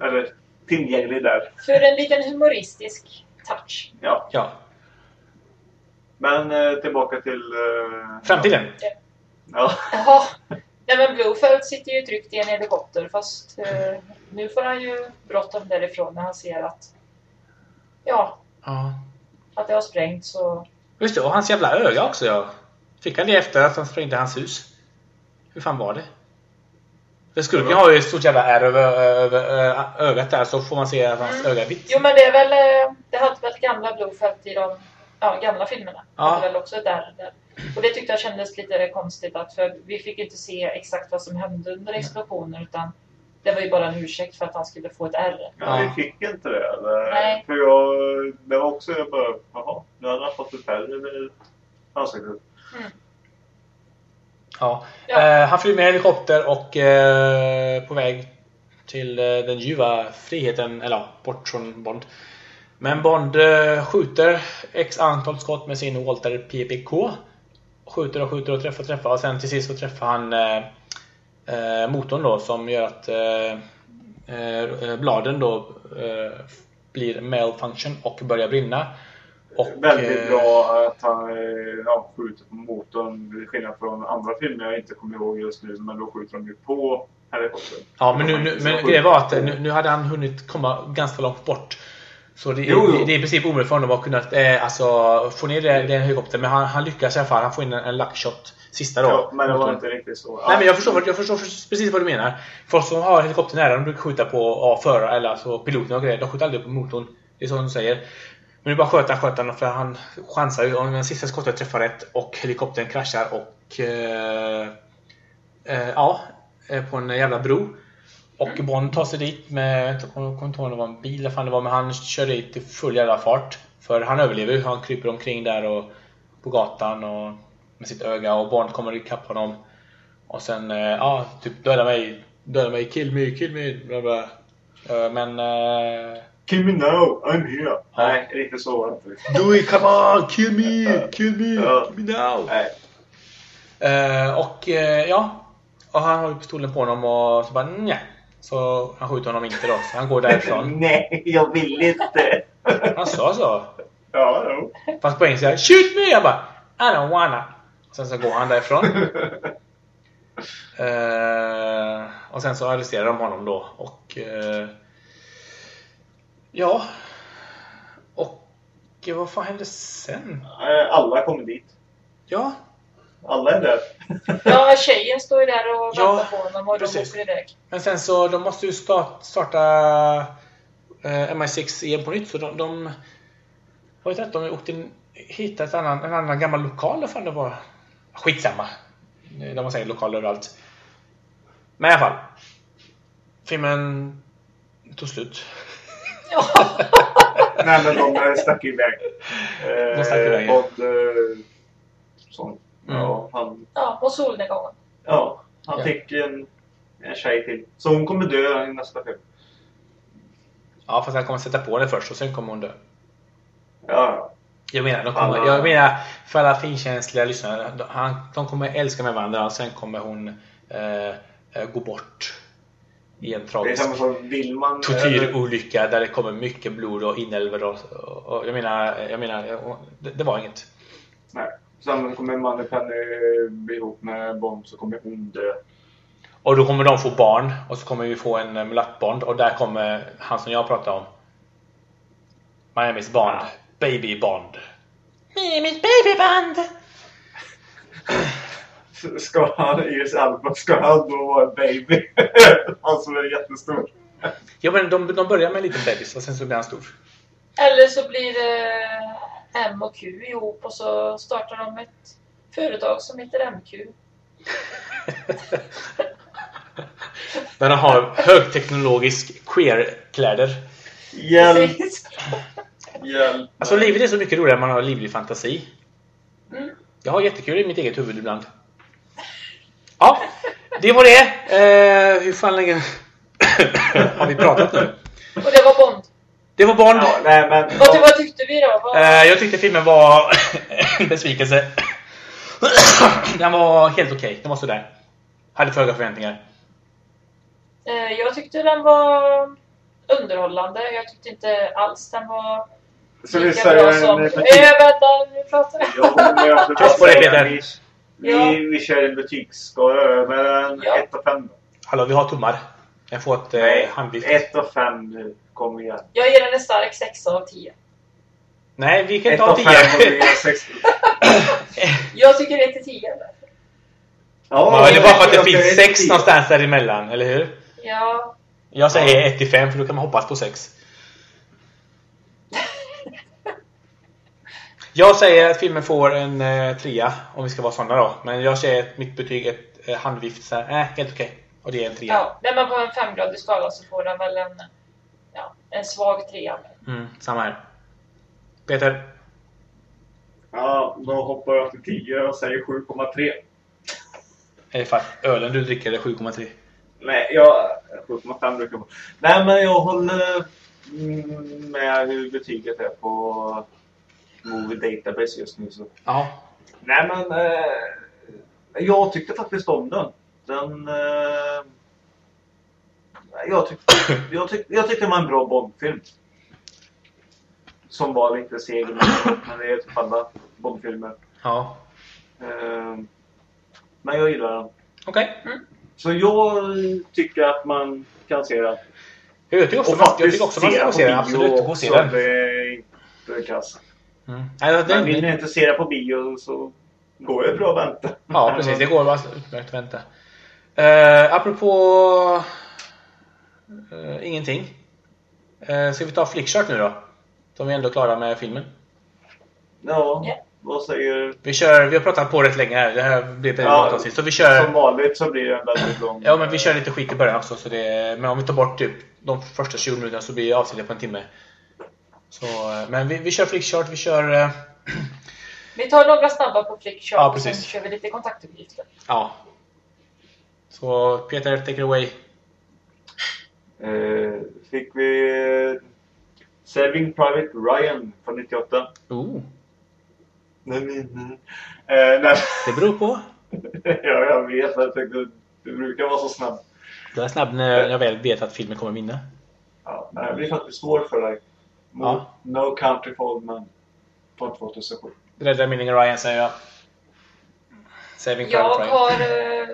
eller tillgänglig där. För en liten humoristisk touch. Ja. Ja. Men eh, tillbaka till... Eh, Framtiden. Ja. Jaha. Nej men Blofeld sitter ju tryckt i en helikopter fast eh, nu får han ju bråttom därifrån när han ser att ja, Ja. att det har sprängts och Just det, och hans jävla öga också ja. Fick han det efter att han sprängde hans hus? Hur fan var det? För skurken har ju ett stort jävla ärr över, över ögat där så får man se att hans Mm. öga är vitt. Jo men det är väl, eh, det hade väl gamla Blofeld i de ja, gamla filmerna. Ja. Hade väl också där, där. Och det tyckte jag kändes lite konstigt att för vi fick inte se exakt vad som hände under explosionen utan det var ju bara en ursäkt för att han skulle få ett ärr. Ja, Ja. vi fick inte det. Eller? Nej. För jag, det var också jag bara, jaha, nu hade han fått ett färre eller ansiktet. Ja. Ja. Eh, han flyger med helikopter och eh, på väg till eh, den ljuva friheten, eller ja, bort från Bond. Men Bond skjuter x antal skott med sin Walter PPK. Skjuter och skjuter och träffar och träffar och sen till sist så träffar han eh, motorn då som gör att eh, bladen då eh, blir malfunction och börjar brinna. Och, Väldigt eh, bra att han eh, ja, skjuter på motorn. Till skillnad från andra filmer jag inte kommer ihåg just nu. Men då skjuter de ju på helikoptern. Ja, men, nu, nu, men grejen var att nu, nu hade han hunnit komma ganska långt bort. Så det, Jo, jo. det, det är i princip omöjligt för honom att kunna eh, alltså, få ner det- den helikoptern. Men han, han lyckas i alla fall. Han får in en, en luck shot. Sista då. Ja, men det var inte riktigt så. Nej men jag förstår, jag förstår precis vad du menar. Folk som har helikoptern nära, de brukar skjuta på ja, förare eller alltså piloten och grejer. De skjuter aldrig på motorn. Det är så de säger. Men nu bara sköt han, sköt han för han chansar ju. Om den sista skottet träffar rätt och helikoptern kraschar och... Eh, eh, ja, eh, på en jävla bro. Och Bond tar sig dit med, jag kommer inte ihåg om det var en bil eller fan det var, men han kör dit i full jävla fart. För han överlever ju. Han kryper omkring där och på gatan och med sitt öga och Bond kommer ikapp honom. Och sen, eh, ja, typ döda mig, döda mig, kill me, kill me, bla bla. Eh, Men... Kill me now, I'm here. Nej, riktigt så var det inte. Do it, come on, kill me, kill me, Ja. kill me now. Nej. Eh, och eh, ja, och han har ju pistolen på honom och så bara nej. Så han skjuter honom inte då, så han går därifrån. Nej, jag vill inte. Han sa så. ja, jo. Fast på engelska, shoot me! Jag bara, I don't wanna. Sen så går han därifrån. Eh, och sen så arresterar de honom då och eh, Ja. Och vad fan hände sen? Alla kommer dit. Ja, Alla är där. Ja, tjejen står ju där och Ja, väntar på honom och de precis. åker iväg. men sen så de måste ju start, starta eh, MI6 igen på nytt så de, de jag vet inte, de åkte in, hittade ett annan, en annan gammal lokal eller fan det var. Skitsamma. De har säkert lokaler överallt. Men i alla fall. Filmen tog slut. Ja, Nej, men de stack iväg. Eh, De stack iväg, eh, sån. Mm. Ja, han, ja och solnedgången. ja, han Ja. fick en, en tjej till. Så hon kommer dö i nästa film. Ja, fast han kommer sätta på det först och sen kommer hon dö. Ja, Jag menar, de kommer, Alla- jag menar för alla finkänsliga lyssnare. De, han, de kommer älska med varandra och sen kommer hon eh, eh, gå bort. I en tragisk man... tortyrolycka där det kommer mycket blod och inälvor och, och, och jag menar, jag menar det, det var inget. Nej. Sen kommer Moneypenny bli ihop med Bond så kommer hon dö. Och då kommer de få barn och så kommer vi få en eh, mulattbond och där kommer han som jag pratade om. Miamis Bond. Baby Bond. Miamis Baby Bond! Ska han, Iris Elba, ska han då vara en baby? han som är jättestor. Ja men de, de börjar med en liten bebis och sen så blir han stor. Eller så blir det M och Q ihop och så startar de ett företag som heter MQ. Där de har högteknologisk queer-kläder. Hjälp! Hjälp! Alltså livet är så mycket roligare när man har livlig fantasi. Mm. Jag har jättekul i mitt eget huvud ibland. Ja, det var det. Eh, hur fan länge har vi pratat nu? Och det var Bond. Det var Bond. Ja, nej men... Vad, vad tyckte vi då? Vad, Eh, jag tyckte filmen var en besvikelse. Den var helt okej. Den var sådär. Hade för höga förväntningar. eh, jag tyckte den var underhållande. Jag tyckte inte alls den var Så vi lika säger bra som... Eh, vänta, nu pratar jag. Jo, men jag Tyst på dig, Peter. Vi, Ja. vi, vi kör en betygsskala över en Ja. 1 och 5. Hallå, vi har tummar. Jag får ett eh, Nej, handvift. 1 och 5 nu. Kom igen. Jag ger den en stark sexa av 10. Nej, vi kan 1 inte ha och 5 och vi 10. ger 6. Jag tycker 1 till 10. Ja, det är bara för att det finns ge sex 10. någonstans däremellan, eller hur? Ja, Jag säger 1 till 5 för då kan man hoppas på 6. Jag säger att filmen får en eh, trea, om vi ska vara sådana då. Men jag säger att mitt betyg är ett eh, handvift så här, eh, helt okej. Och det är en trea. ja. Nej, men på en femgradig skala så får den väl en, ja, en svag trea. Mm, samma här. Peter? Ja, då hoppar jag till 10 och säger 7,3. Är det ölen du dricker är 7,3? Nej, jag... 7,5 brukar vara. Nej, men jag håller mm, med hur betyget är på Movie Database just nu. Så. Ja. Nej, men eh, jag tyckte faktiskt om den. Den... Eh, jag, tyckte, jag, tyck, jag tyckte det var en bra Bondfilm. Som var lite seg, men det är typ alla Bondfilmer. Ja. Eh, men jag gillar den. Okej. Mm. Så jag tycker att man kan se den. Jag tycker också, Och man, jag tycker också man ska se den. Absolut, gå och se den. Det är inte kass. Mm. Nej, Men vill ni inte se det på bio så går det bra att vänta. ja, precis. Det går bara utmärkt att vänta. Uh, apropå uh, ingenting. Uh, ska vi ta Flickchart nu då? Som vi ändå är klara med filmen. Ja, vad säger... Vi kör, vi har pratat på rätt länge här. Det här blir ett väldigt Ja, långt avsnitt. Så vi kör... Som vanligt så blir det en väldigt lång... Ja, men vi kör lite skit i början också. Så det, men om vi tar bort typ de första 20 minuterna så blir avsnittet på en timme. Så, eh, men vi, vi kör Flickchart, vi kör... eh, Vi tar några snabba på Flickchart Ja, och sen precis. kör vi lite kontaktuppgifter. Ja. Så Peter, take it away. Eh, fick vi eh, Saving Private Ryan från 98. Oh, Nej, nej, nej. Eh, nej. det beror på. ja, jag vet. Jag tänkte, du brukar vara så snabb. Jag är snabb när jag väl vet att filmen kommer vinna. Ja, det blir faktiskt svårt för dig. Mot Ja. No Country for Old Men från 2007. Rädda meningen Ryan säger jag. Saving Jag Private Ryan. har... eh,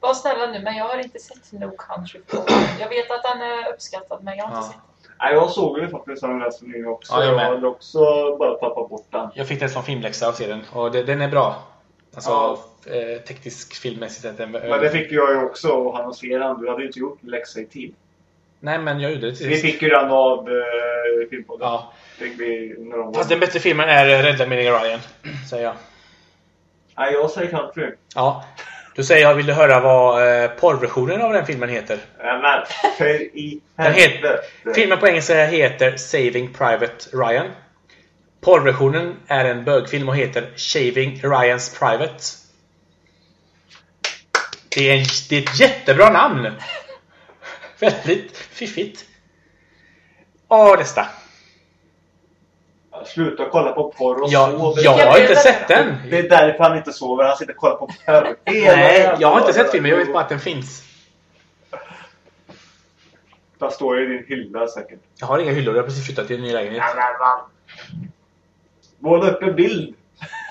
Var snälla nu, men jag har inte sett No Country for Old Men. Jag vet att den är uppskattad, men jag har inte Ja. sett den. Nej, jag såg ju faktiskt den här nu också. Ja, jag jag hade också bara tappat bort den. Jag fick den som filmläxa av serien och det, den är bra. Alltså Ja. eh, teknisk filmmässigt. Men det fick jag ju också och han och. Du hade ju inte gjort läxa i tid. Nej men jag gjorde det till Vi fick ju den av eh, Filmpodden. Ja. Fick vi de var... Fast den bättre filmen är Rädda meningen Ryan. Säger jag. Nej, jag säger country. Ja. Då säger jag, vill du höra vad eh, porrversionen av den filmen heter? Ja, men för i Den heter, helvete. filmen på engelska heter Saving Private Ryan. Porrversionen är en bögfilm och heter Shaving Ryans Private. Det är, en, det är ett jättebra namn! Väldigt fiffigt. Åh, nästa. Ja, Sluta kolla på porr och Jag, sov. jag har inte sett den. Det är därför han inte sover. Han sitter och kollar på porr. Nej, jag har inte sett filmen. Jag vet bara att den finns. Den står i din hylla säkert. Jag har inga hyllor. Jag har precis flyttat till en ny lägenhet. Ja. Måla upp en bild.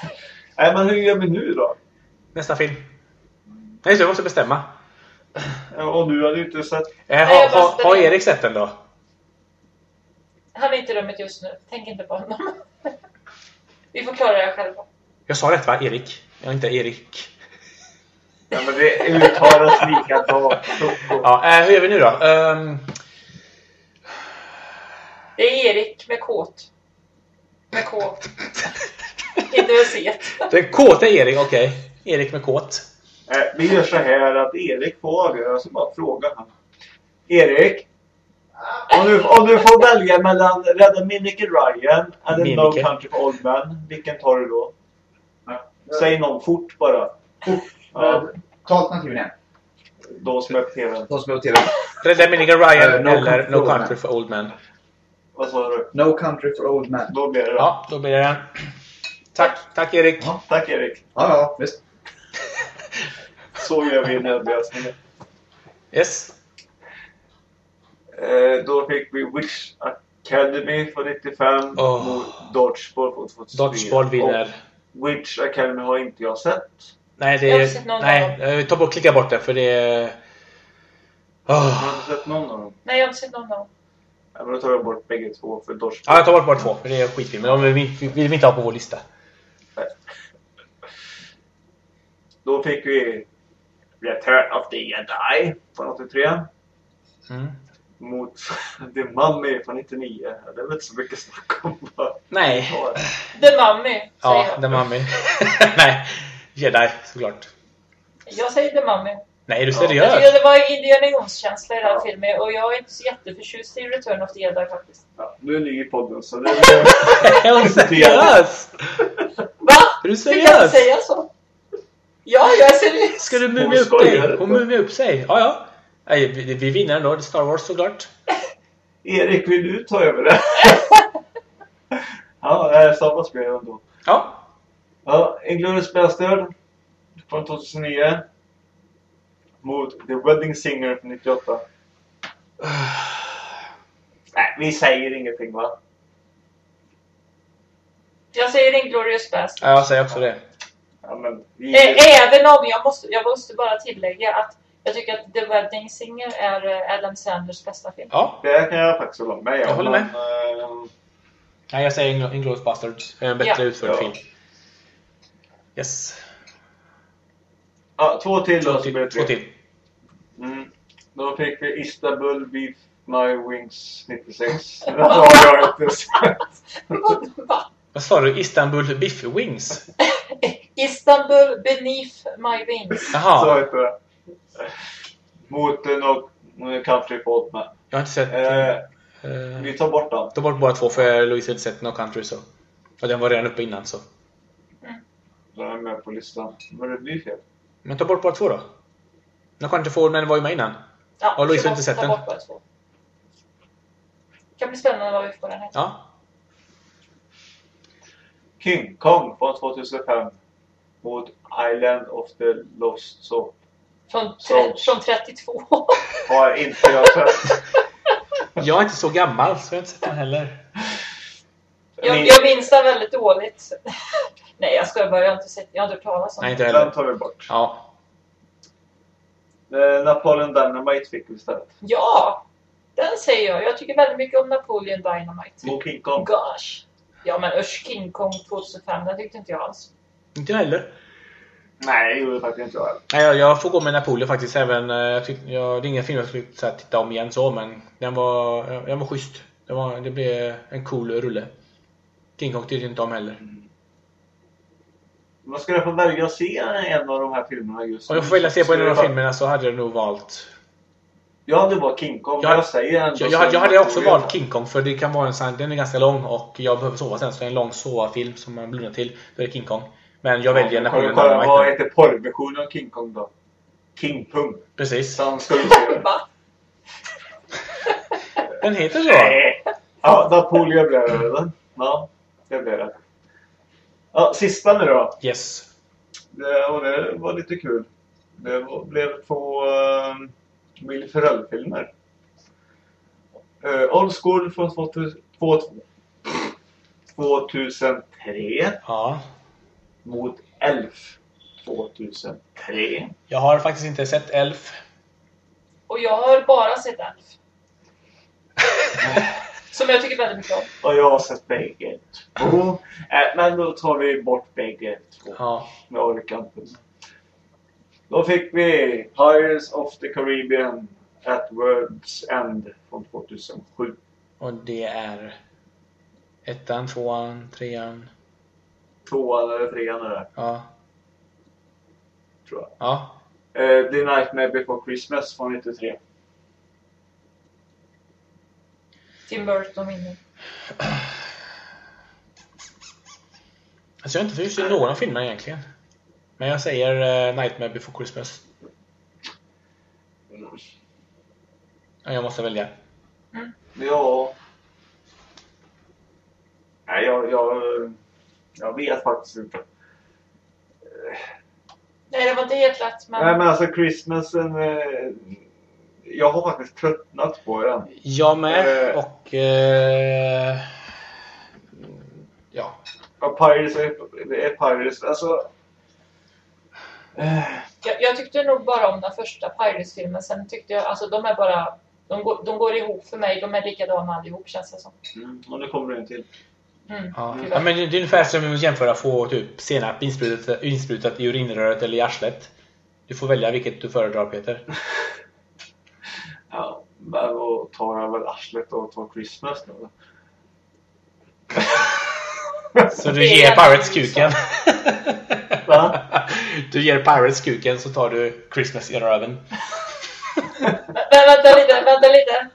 Nej, men hur gör vi nu då? Nästa film. Nej, det, jag måste bestämma. Och du hade ju inte sett... Nej, har, har, har Erik sett den då? Han är inte i rummet just nu. Tänk inte på honom. Vi får klara det själva. Jag sa rätt va? Erik? Jag är inte Erik. Ja, men det uttalas likadant. Ja, eh, hur gör vi nu då? Ehm, Det är Erik med kåt. Med K. Inte med C. den kåta Erik, okej. Erik med kåt. Eh, Vi gör så här att Erik får avgöra, så bara fråga han. Erik? Om du, om du får välja mellan Rädda Minneke Ryan eller No. Country for Old Men, vilken tar du då? Säg någon fort bara. Ja, Ta alternativen igen. då som är på TVn. De som är på TV. Rädda meningen Ryan Eh, No eller Country No for Old Country for Old Men. Vad sa du? No Country for Old Men. Då blir det. Ja, då blir det den. Tack, tack Erik. Ja. Tack Erik. Ja, ja, visst. Så gör vi nödlösningen. Yes. Eh, då fick vi Witch Academy från 95 Åh. mot Dodgeball från 2004. Dodgeball vinner. Och Witch Academy har inte jag sett. Nej, det Jag har inte sett någon Nej, av ta bort, klicka bort det för det är... Jag Åh. har inte sett någon av dem. Nej, jag har inte sett någon av dem. Ja, men då tar jag bort bägge två för Dodgeball. Ja, jag tar bort bara två, för det är skitfilmer. De vill vi, vill vi inte ha på vår lista. Då fick vi Return of the Jedi från 83 Mm. mot The Mummy från 99. Ja, Det är väl inte så mycket snack om. vad Nej. The Mummy, säger Ja, jag. The Mummy. Nej, Jedi såklart. Jag säger The Mummy. Nej, är du Ja. Jag seriös? tycker det var Indiana Jones-känsla i den här Ja. filmen och jag är inte så jätteförtjust i Return of the Jedi faktiskt. Ja, du är ny i podden så det är du seriös? Va? Är du Du kan inte seriös? säga så. Ja, jag är seriös. Ska du mumia upp dig? Hon mumia upp sig. Ja, ja. Nej, vi, vi vinner ändå. Det Star Wars såklart. Erik, vill du ta över det? ja, äh, samma spel ändå. Ja. Ja, Inglourious Basterds från 2009 mot The Wedding Singer från 98. Nej, vi säger ingenting va? Jag säger Inglourious Basterds. ja, jag säger också det. Ja, men vi... Ä- Även om jag måste, jag måste bara tillägga att Jag tycker att The Wedding Singer är eh, Adam Sanders bästa film. Ja, Det kan jag faktiskt hålla med om. Jag håller med. men, eh, nej, jag säger Ingl- Inglourious Basterds. En bättre Ja. utförd Ja. film. Yes. ja, två till då Två så till. Två till. Mm. Då fick vi Istanbul Beef My Wings 96. Det har jag inte sett. Va? Vad sa du? Istanbul Biff Wings? Istanbul Beneath My Wings. Så Jaha, heter det. Mot eh, no Country for Old Men. jag har inte sett... Eh, eh, vi tar bort den. Ta bort bara två för Louise har inte sett No Country så. Och den var redan uppe innan så. Den är med på listan. Men det blir fel. Men ta bort bara två då. No Country for Old Men var ju med innan. Ja, Har Louise så inte sett ta den? bort bara två. kan bli spännande vad vi får den här. Ja. King Kong från 2005. Mot Island of the Lost Soul. Från, från 32. Har inte jag sett. Jag är inte så gammal så jag har inte sett den heller. jag, Ni- jag minns den väldigt dåligt. Nej, jag skojar bara. Jag har inte sett Jag har inte hört talas om Nej, den. inte Den heller. tar vi bort. Ja. Eh, Napoleon Dynamite fick vi istället. Ja! Den säger jag. Jag tycker väldigt mycket om Napoleon Dynamite. Mot King Kong. Gosh! Ja, men usch, King Kong 2005, den tyckte inte jag alls. Inte jag heller. Nej, det gjorde faktiskt inte jag heller. Nej, jag, jag får gå med Napoleon faktiskt. Även, eh, jag tyck, jag, det är ingen film jag skulle här, titta om igen så, men den var, ja, den var schysst. Det, var, det blev en cool rulle. King Kong tyckte jag inte om heller. Man skulle få välja att se en av de här filmerna just Om jag får välja se på en av de filmerna så hade jag nog valt... Jag hade valt King Kong, Jag- jag säger ändå... Jag, jag, hade- jag hade som också valt King Kong för det kan vara en sån, den är ganska lång och jag behöver sova sen så det är en lång sova-film som man blundar till. Då är det King Kong. Men jag väljer Ja, Napoleon kolla, Vad Dynamite. heter porrversionen av King Kong då? King Pung. Precis. Skulle se den. Heter så. Nej. Ja, Napoleon blev det. Ja, det blev det. Ja, sista nu då. Yes. Det, och det var lite kul. Det var, blev två uh, Will Ferrell-filmer. Uh, Old School från 2000, 2003 Ja. mot Elf 2003. Jag har faktiskt inte sett Elf. Och jag har bara sett Elf. Som jag tycker väldigt mycket om. Och jag har sett bägge två. Äh, men då tar vi bort bägge två. Ja. Jag orkar inte. Då fick vi Pirates of the Caribbean at World's End från 2007. Och det är ettan, tvåan, trean. Tvåan eller trean är det, Ja. tror jag. Ja. Uh, The Nightmare Before Christmas från 93. Tim Burton vinner. Alltså jag är inte förtjust i någon av filmerna egentligen. Men jag säger eh, Nightmare Before Christmas. Ja, Jag måste välja. Ja... Nej, jag, jag, jag vet faktiskt inte. Nej, det var inte helt lätt, men... Nej, men alltså Christmasen... Eh, jag har faktiskt tröttnat på den. Jag med. Eh. Och... Eh, ja. Ja, Pirates är, är Pirates. Alltså... Jag, jag tyckte nog bara om den första Pirates-filmen. Sen tyckte jag, alltså de är bara... De går, de går ihop för mig. De är likadana allihop känns det som. mm, och nu kommer det en till. Mm. Ja. ja, men det är ungefär som att jämföra få typ senap insprutat, insprutat i urinröret eller i arslet. Du får välja vilket du föredrar Peter. Ja, men då tar jag väl arslet och tar Christmas då. Så du ger Pirates kuken. Va? Du ger Pirates kuken så tar du Christmas i röven. Men, vänta lite, vänta lite.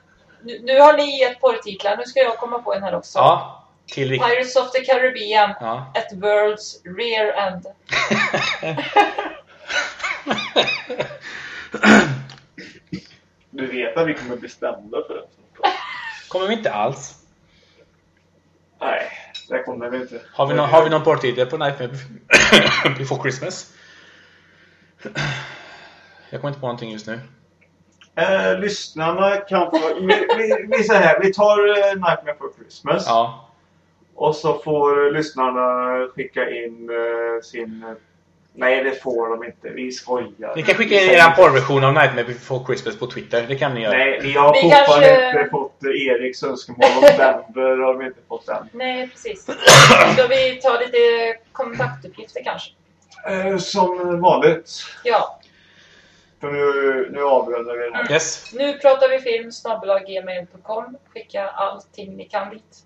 Nu, nu har ni gett porrtitlar. Nu ska jag komma på en här också. Ja. Till vilket... Pirates of the Caribbean Ja. at World's Rear End. Du vet att vi kommer bli stämda för det. Kommer vi inte alls. Nej, det kommer vi inte. Har vi, någon, har vi någon porrtitel på Nightmare Before Christmas? Jag kommer inte på någonting just nu. Eh, lyssnarna kan få... Vi, vi, vi, så här, vi tar eh, Nightmare for Christmas. Ja. Och så får lyssnarna skicka in eh, sin Nej, det får de inte. Vi skojar. Ni kan skicka in er porrversion av Nightmare Before Christmas på Twitter. Det kan ni göra. Nej, vi har Vi fortfarande kanske- inte fått eh, Eriks önskemål om november. har vi inte fått än. Nej, precis. Ska vi ta lite kontaktuppgifter kanske? Eh, som vanligt. Ja. För nu, nu avrundar vi det här. Yes. Nu pratar vi film, gmail.com. Skicka allting ni kan dit.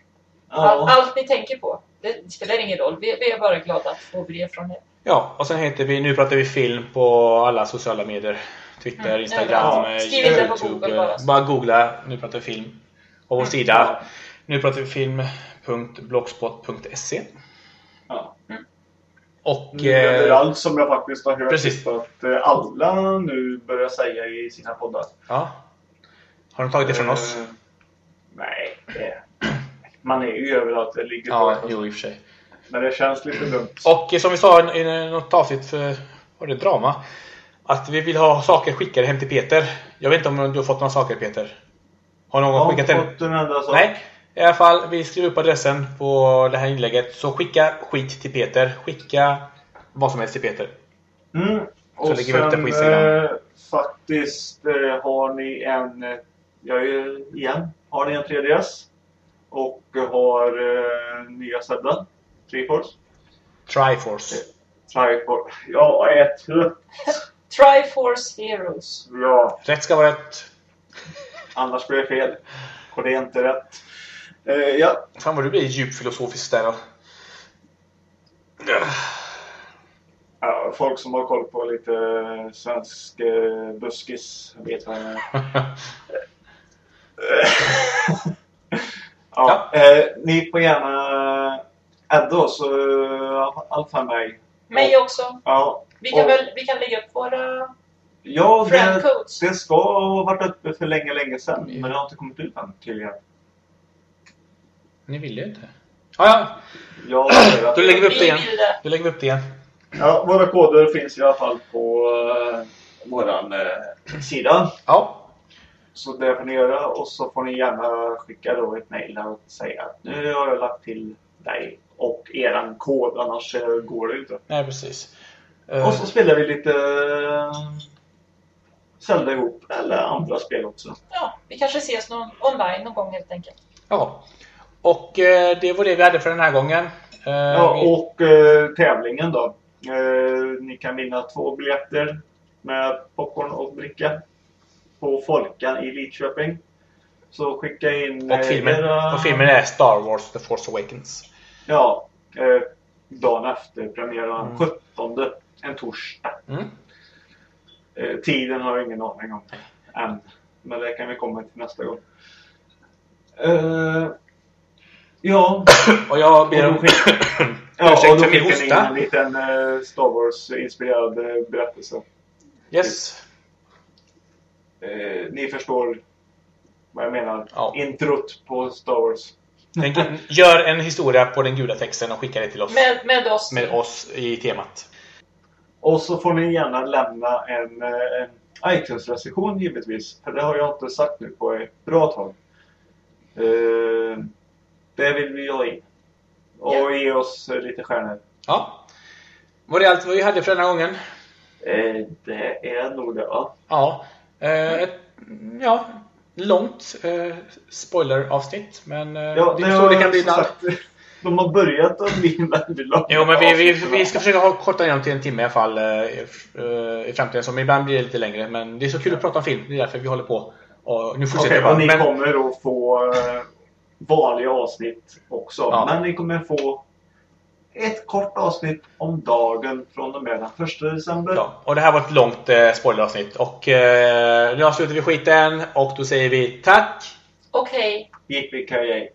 All, Ja. allt ni tänker på. Det spelar ingen roll. Vi, vi är bara glada att få brev från er. Ja, och sen heter vi Nu pratar vi film på alla sociala medier. Twitter, Mm, Instagram, överallt. eh, Youtube. Google bara. Bara googla Nu pratar vi film. Och vår Mm. sida Nu pratar vi film.blogspot.se Ja. Och... Nu Eh, överallt som jag faktiskt har hört precis. att eh, alla nu börjar säga i sina poddar. ja. Har de tagit det från oss? Eh, Nej, det, man är ju överallt. Det ligger Ja, på. jo i och för sig. Men det känns lite dumt. Och som vi sa i något avsnitt för var det drama. Att vi vill ha saker skickade hem till Peter. Jag vet inte om du har fått några saker Peter? Har någon har skickat hem? fått en enda sak. Nej. I alla fall, vi skriver upp adressen på det här inlägget. Så skicka skit till Peter. Skicka vad som helst till Peter. Mm. Och lägger vi upp det på Instagram. eh, faktiskt eh, har ni en, eh, jag är igen, har ni en 3DS och har eh, nya Zelda, Triforce. Triforce. Triforce. Jag är trött. Triforce Heroes. Ja, Rätt ska vara rätt. annars blir det fel. Och det är inte rätt. Eh, ja, Fan vad du blir djupt filosofisk där ja, folk som har koll på lite svensk eh, buskis vet vad jag menar. ja, Eh, ni får gärna adda oss, eh, i alla fall mig. Mig också. Ja, Vi kan, Och- väl, vi kan lägga upp våra ja det, det ska ha varit uppe för länge, länge sedan. Men det har inte kommit ut än tydligen. Ni vill ju inte. Ah, ja, att- då lägger vi upp det igen. Då lägger vi upp det igen. Ja, våra koder finns i alla fall på uh, våran eh, sida. Ja. Så det får ni göra och så får ni gärna skicka då ett mejl och säga att nu har jag lagt till dig och eran kod annars eh, går det inte. Nej, precis. Och så spelar vi lite uh, Zelda ihop eller andra spel också. Ja, vi kanske ses någon, online någon gång helt enkelt. Ja. Och eh, det var det vi hade för den här gången. Eh, Ja, och eh, tävlingen då. Ni kan vinna två biljetter med popcorn och dricka på Folkan i Lidköping. Så skicka in och, filmen, era- och filmen är Star Wars The Force Awakens. Ja, eh, dagen efter premiären. Mm. 17. En torsdag. Mm. Eh, tiden har jag ingen aning om än. Men det kan vi komma till nästa gång. Eh, ja, Och jag ber om ja och ursäkt för min in en hosta. liten eh, Star Wars-inspirerad eh, berättelse. Yes. Eh, ni förstår vad jag menar. Ja. Introt på Star Wars. Den, gör en historia på den gula texten och skicka det till oss. Med, med oss. Med oss i temat. Och så får ni gärna lämna en, eh, en iTunes-recension givetvis. För det har jag inte sagt nu på ett bra tag. Eh, det vill vi ha in. Och Ja. ge oss lite stjärnor. Ja. Var det allt vi hade för den här gången? Eh, det är nog det va? Ja. Eh, ett, ja. Långt eh, spoileravsnitt. Men eh, det är så det kan bli ibland. De har börjat att bli väldigt långa Jo, men vi, vi, vi ska försöka ha korta ner dem till en timme i alla fall eh, i, eh, i framtiden. Som ibland blir det lite längre. Men det är så kul att prata om film. Det är därför vi håller på. Och nu fortsätter Okej, vi bara. och ni Men, kommer då få eh, vanliga avsnitt också. Ja. Men ni kommer få ett kort avsnitt om dagen från och med den 1 december. ja, och det här var ett långt eh, spoileravsnitt. Och eh, nu avslutar vi skiten. Och då säger vi tack! Okej. Gick vi kajaj.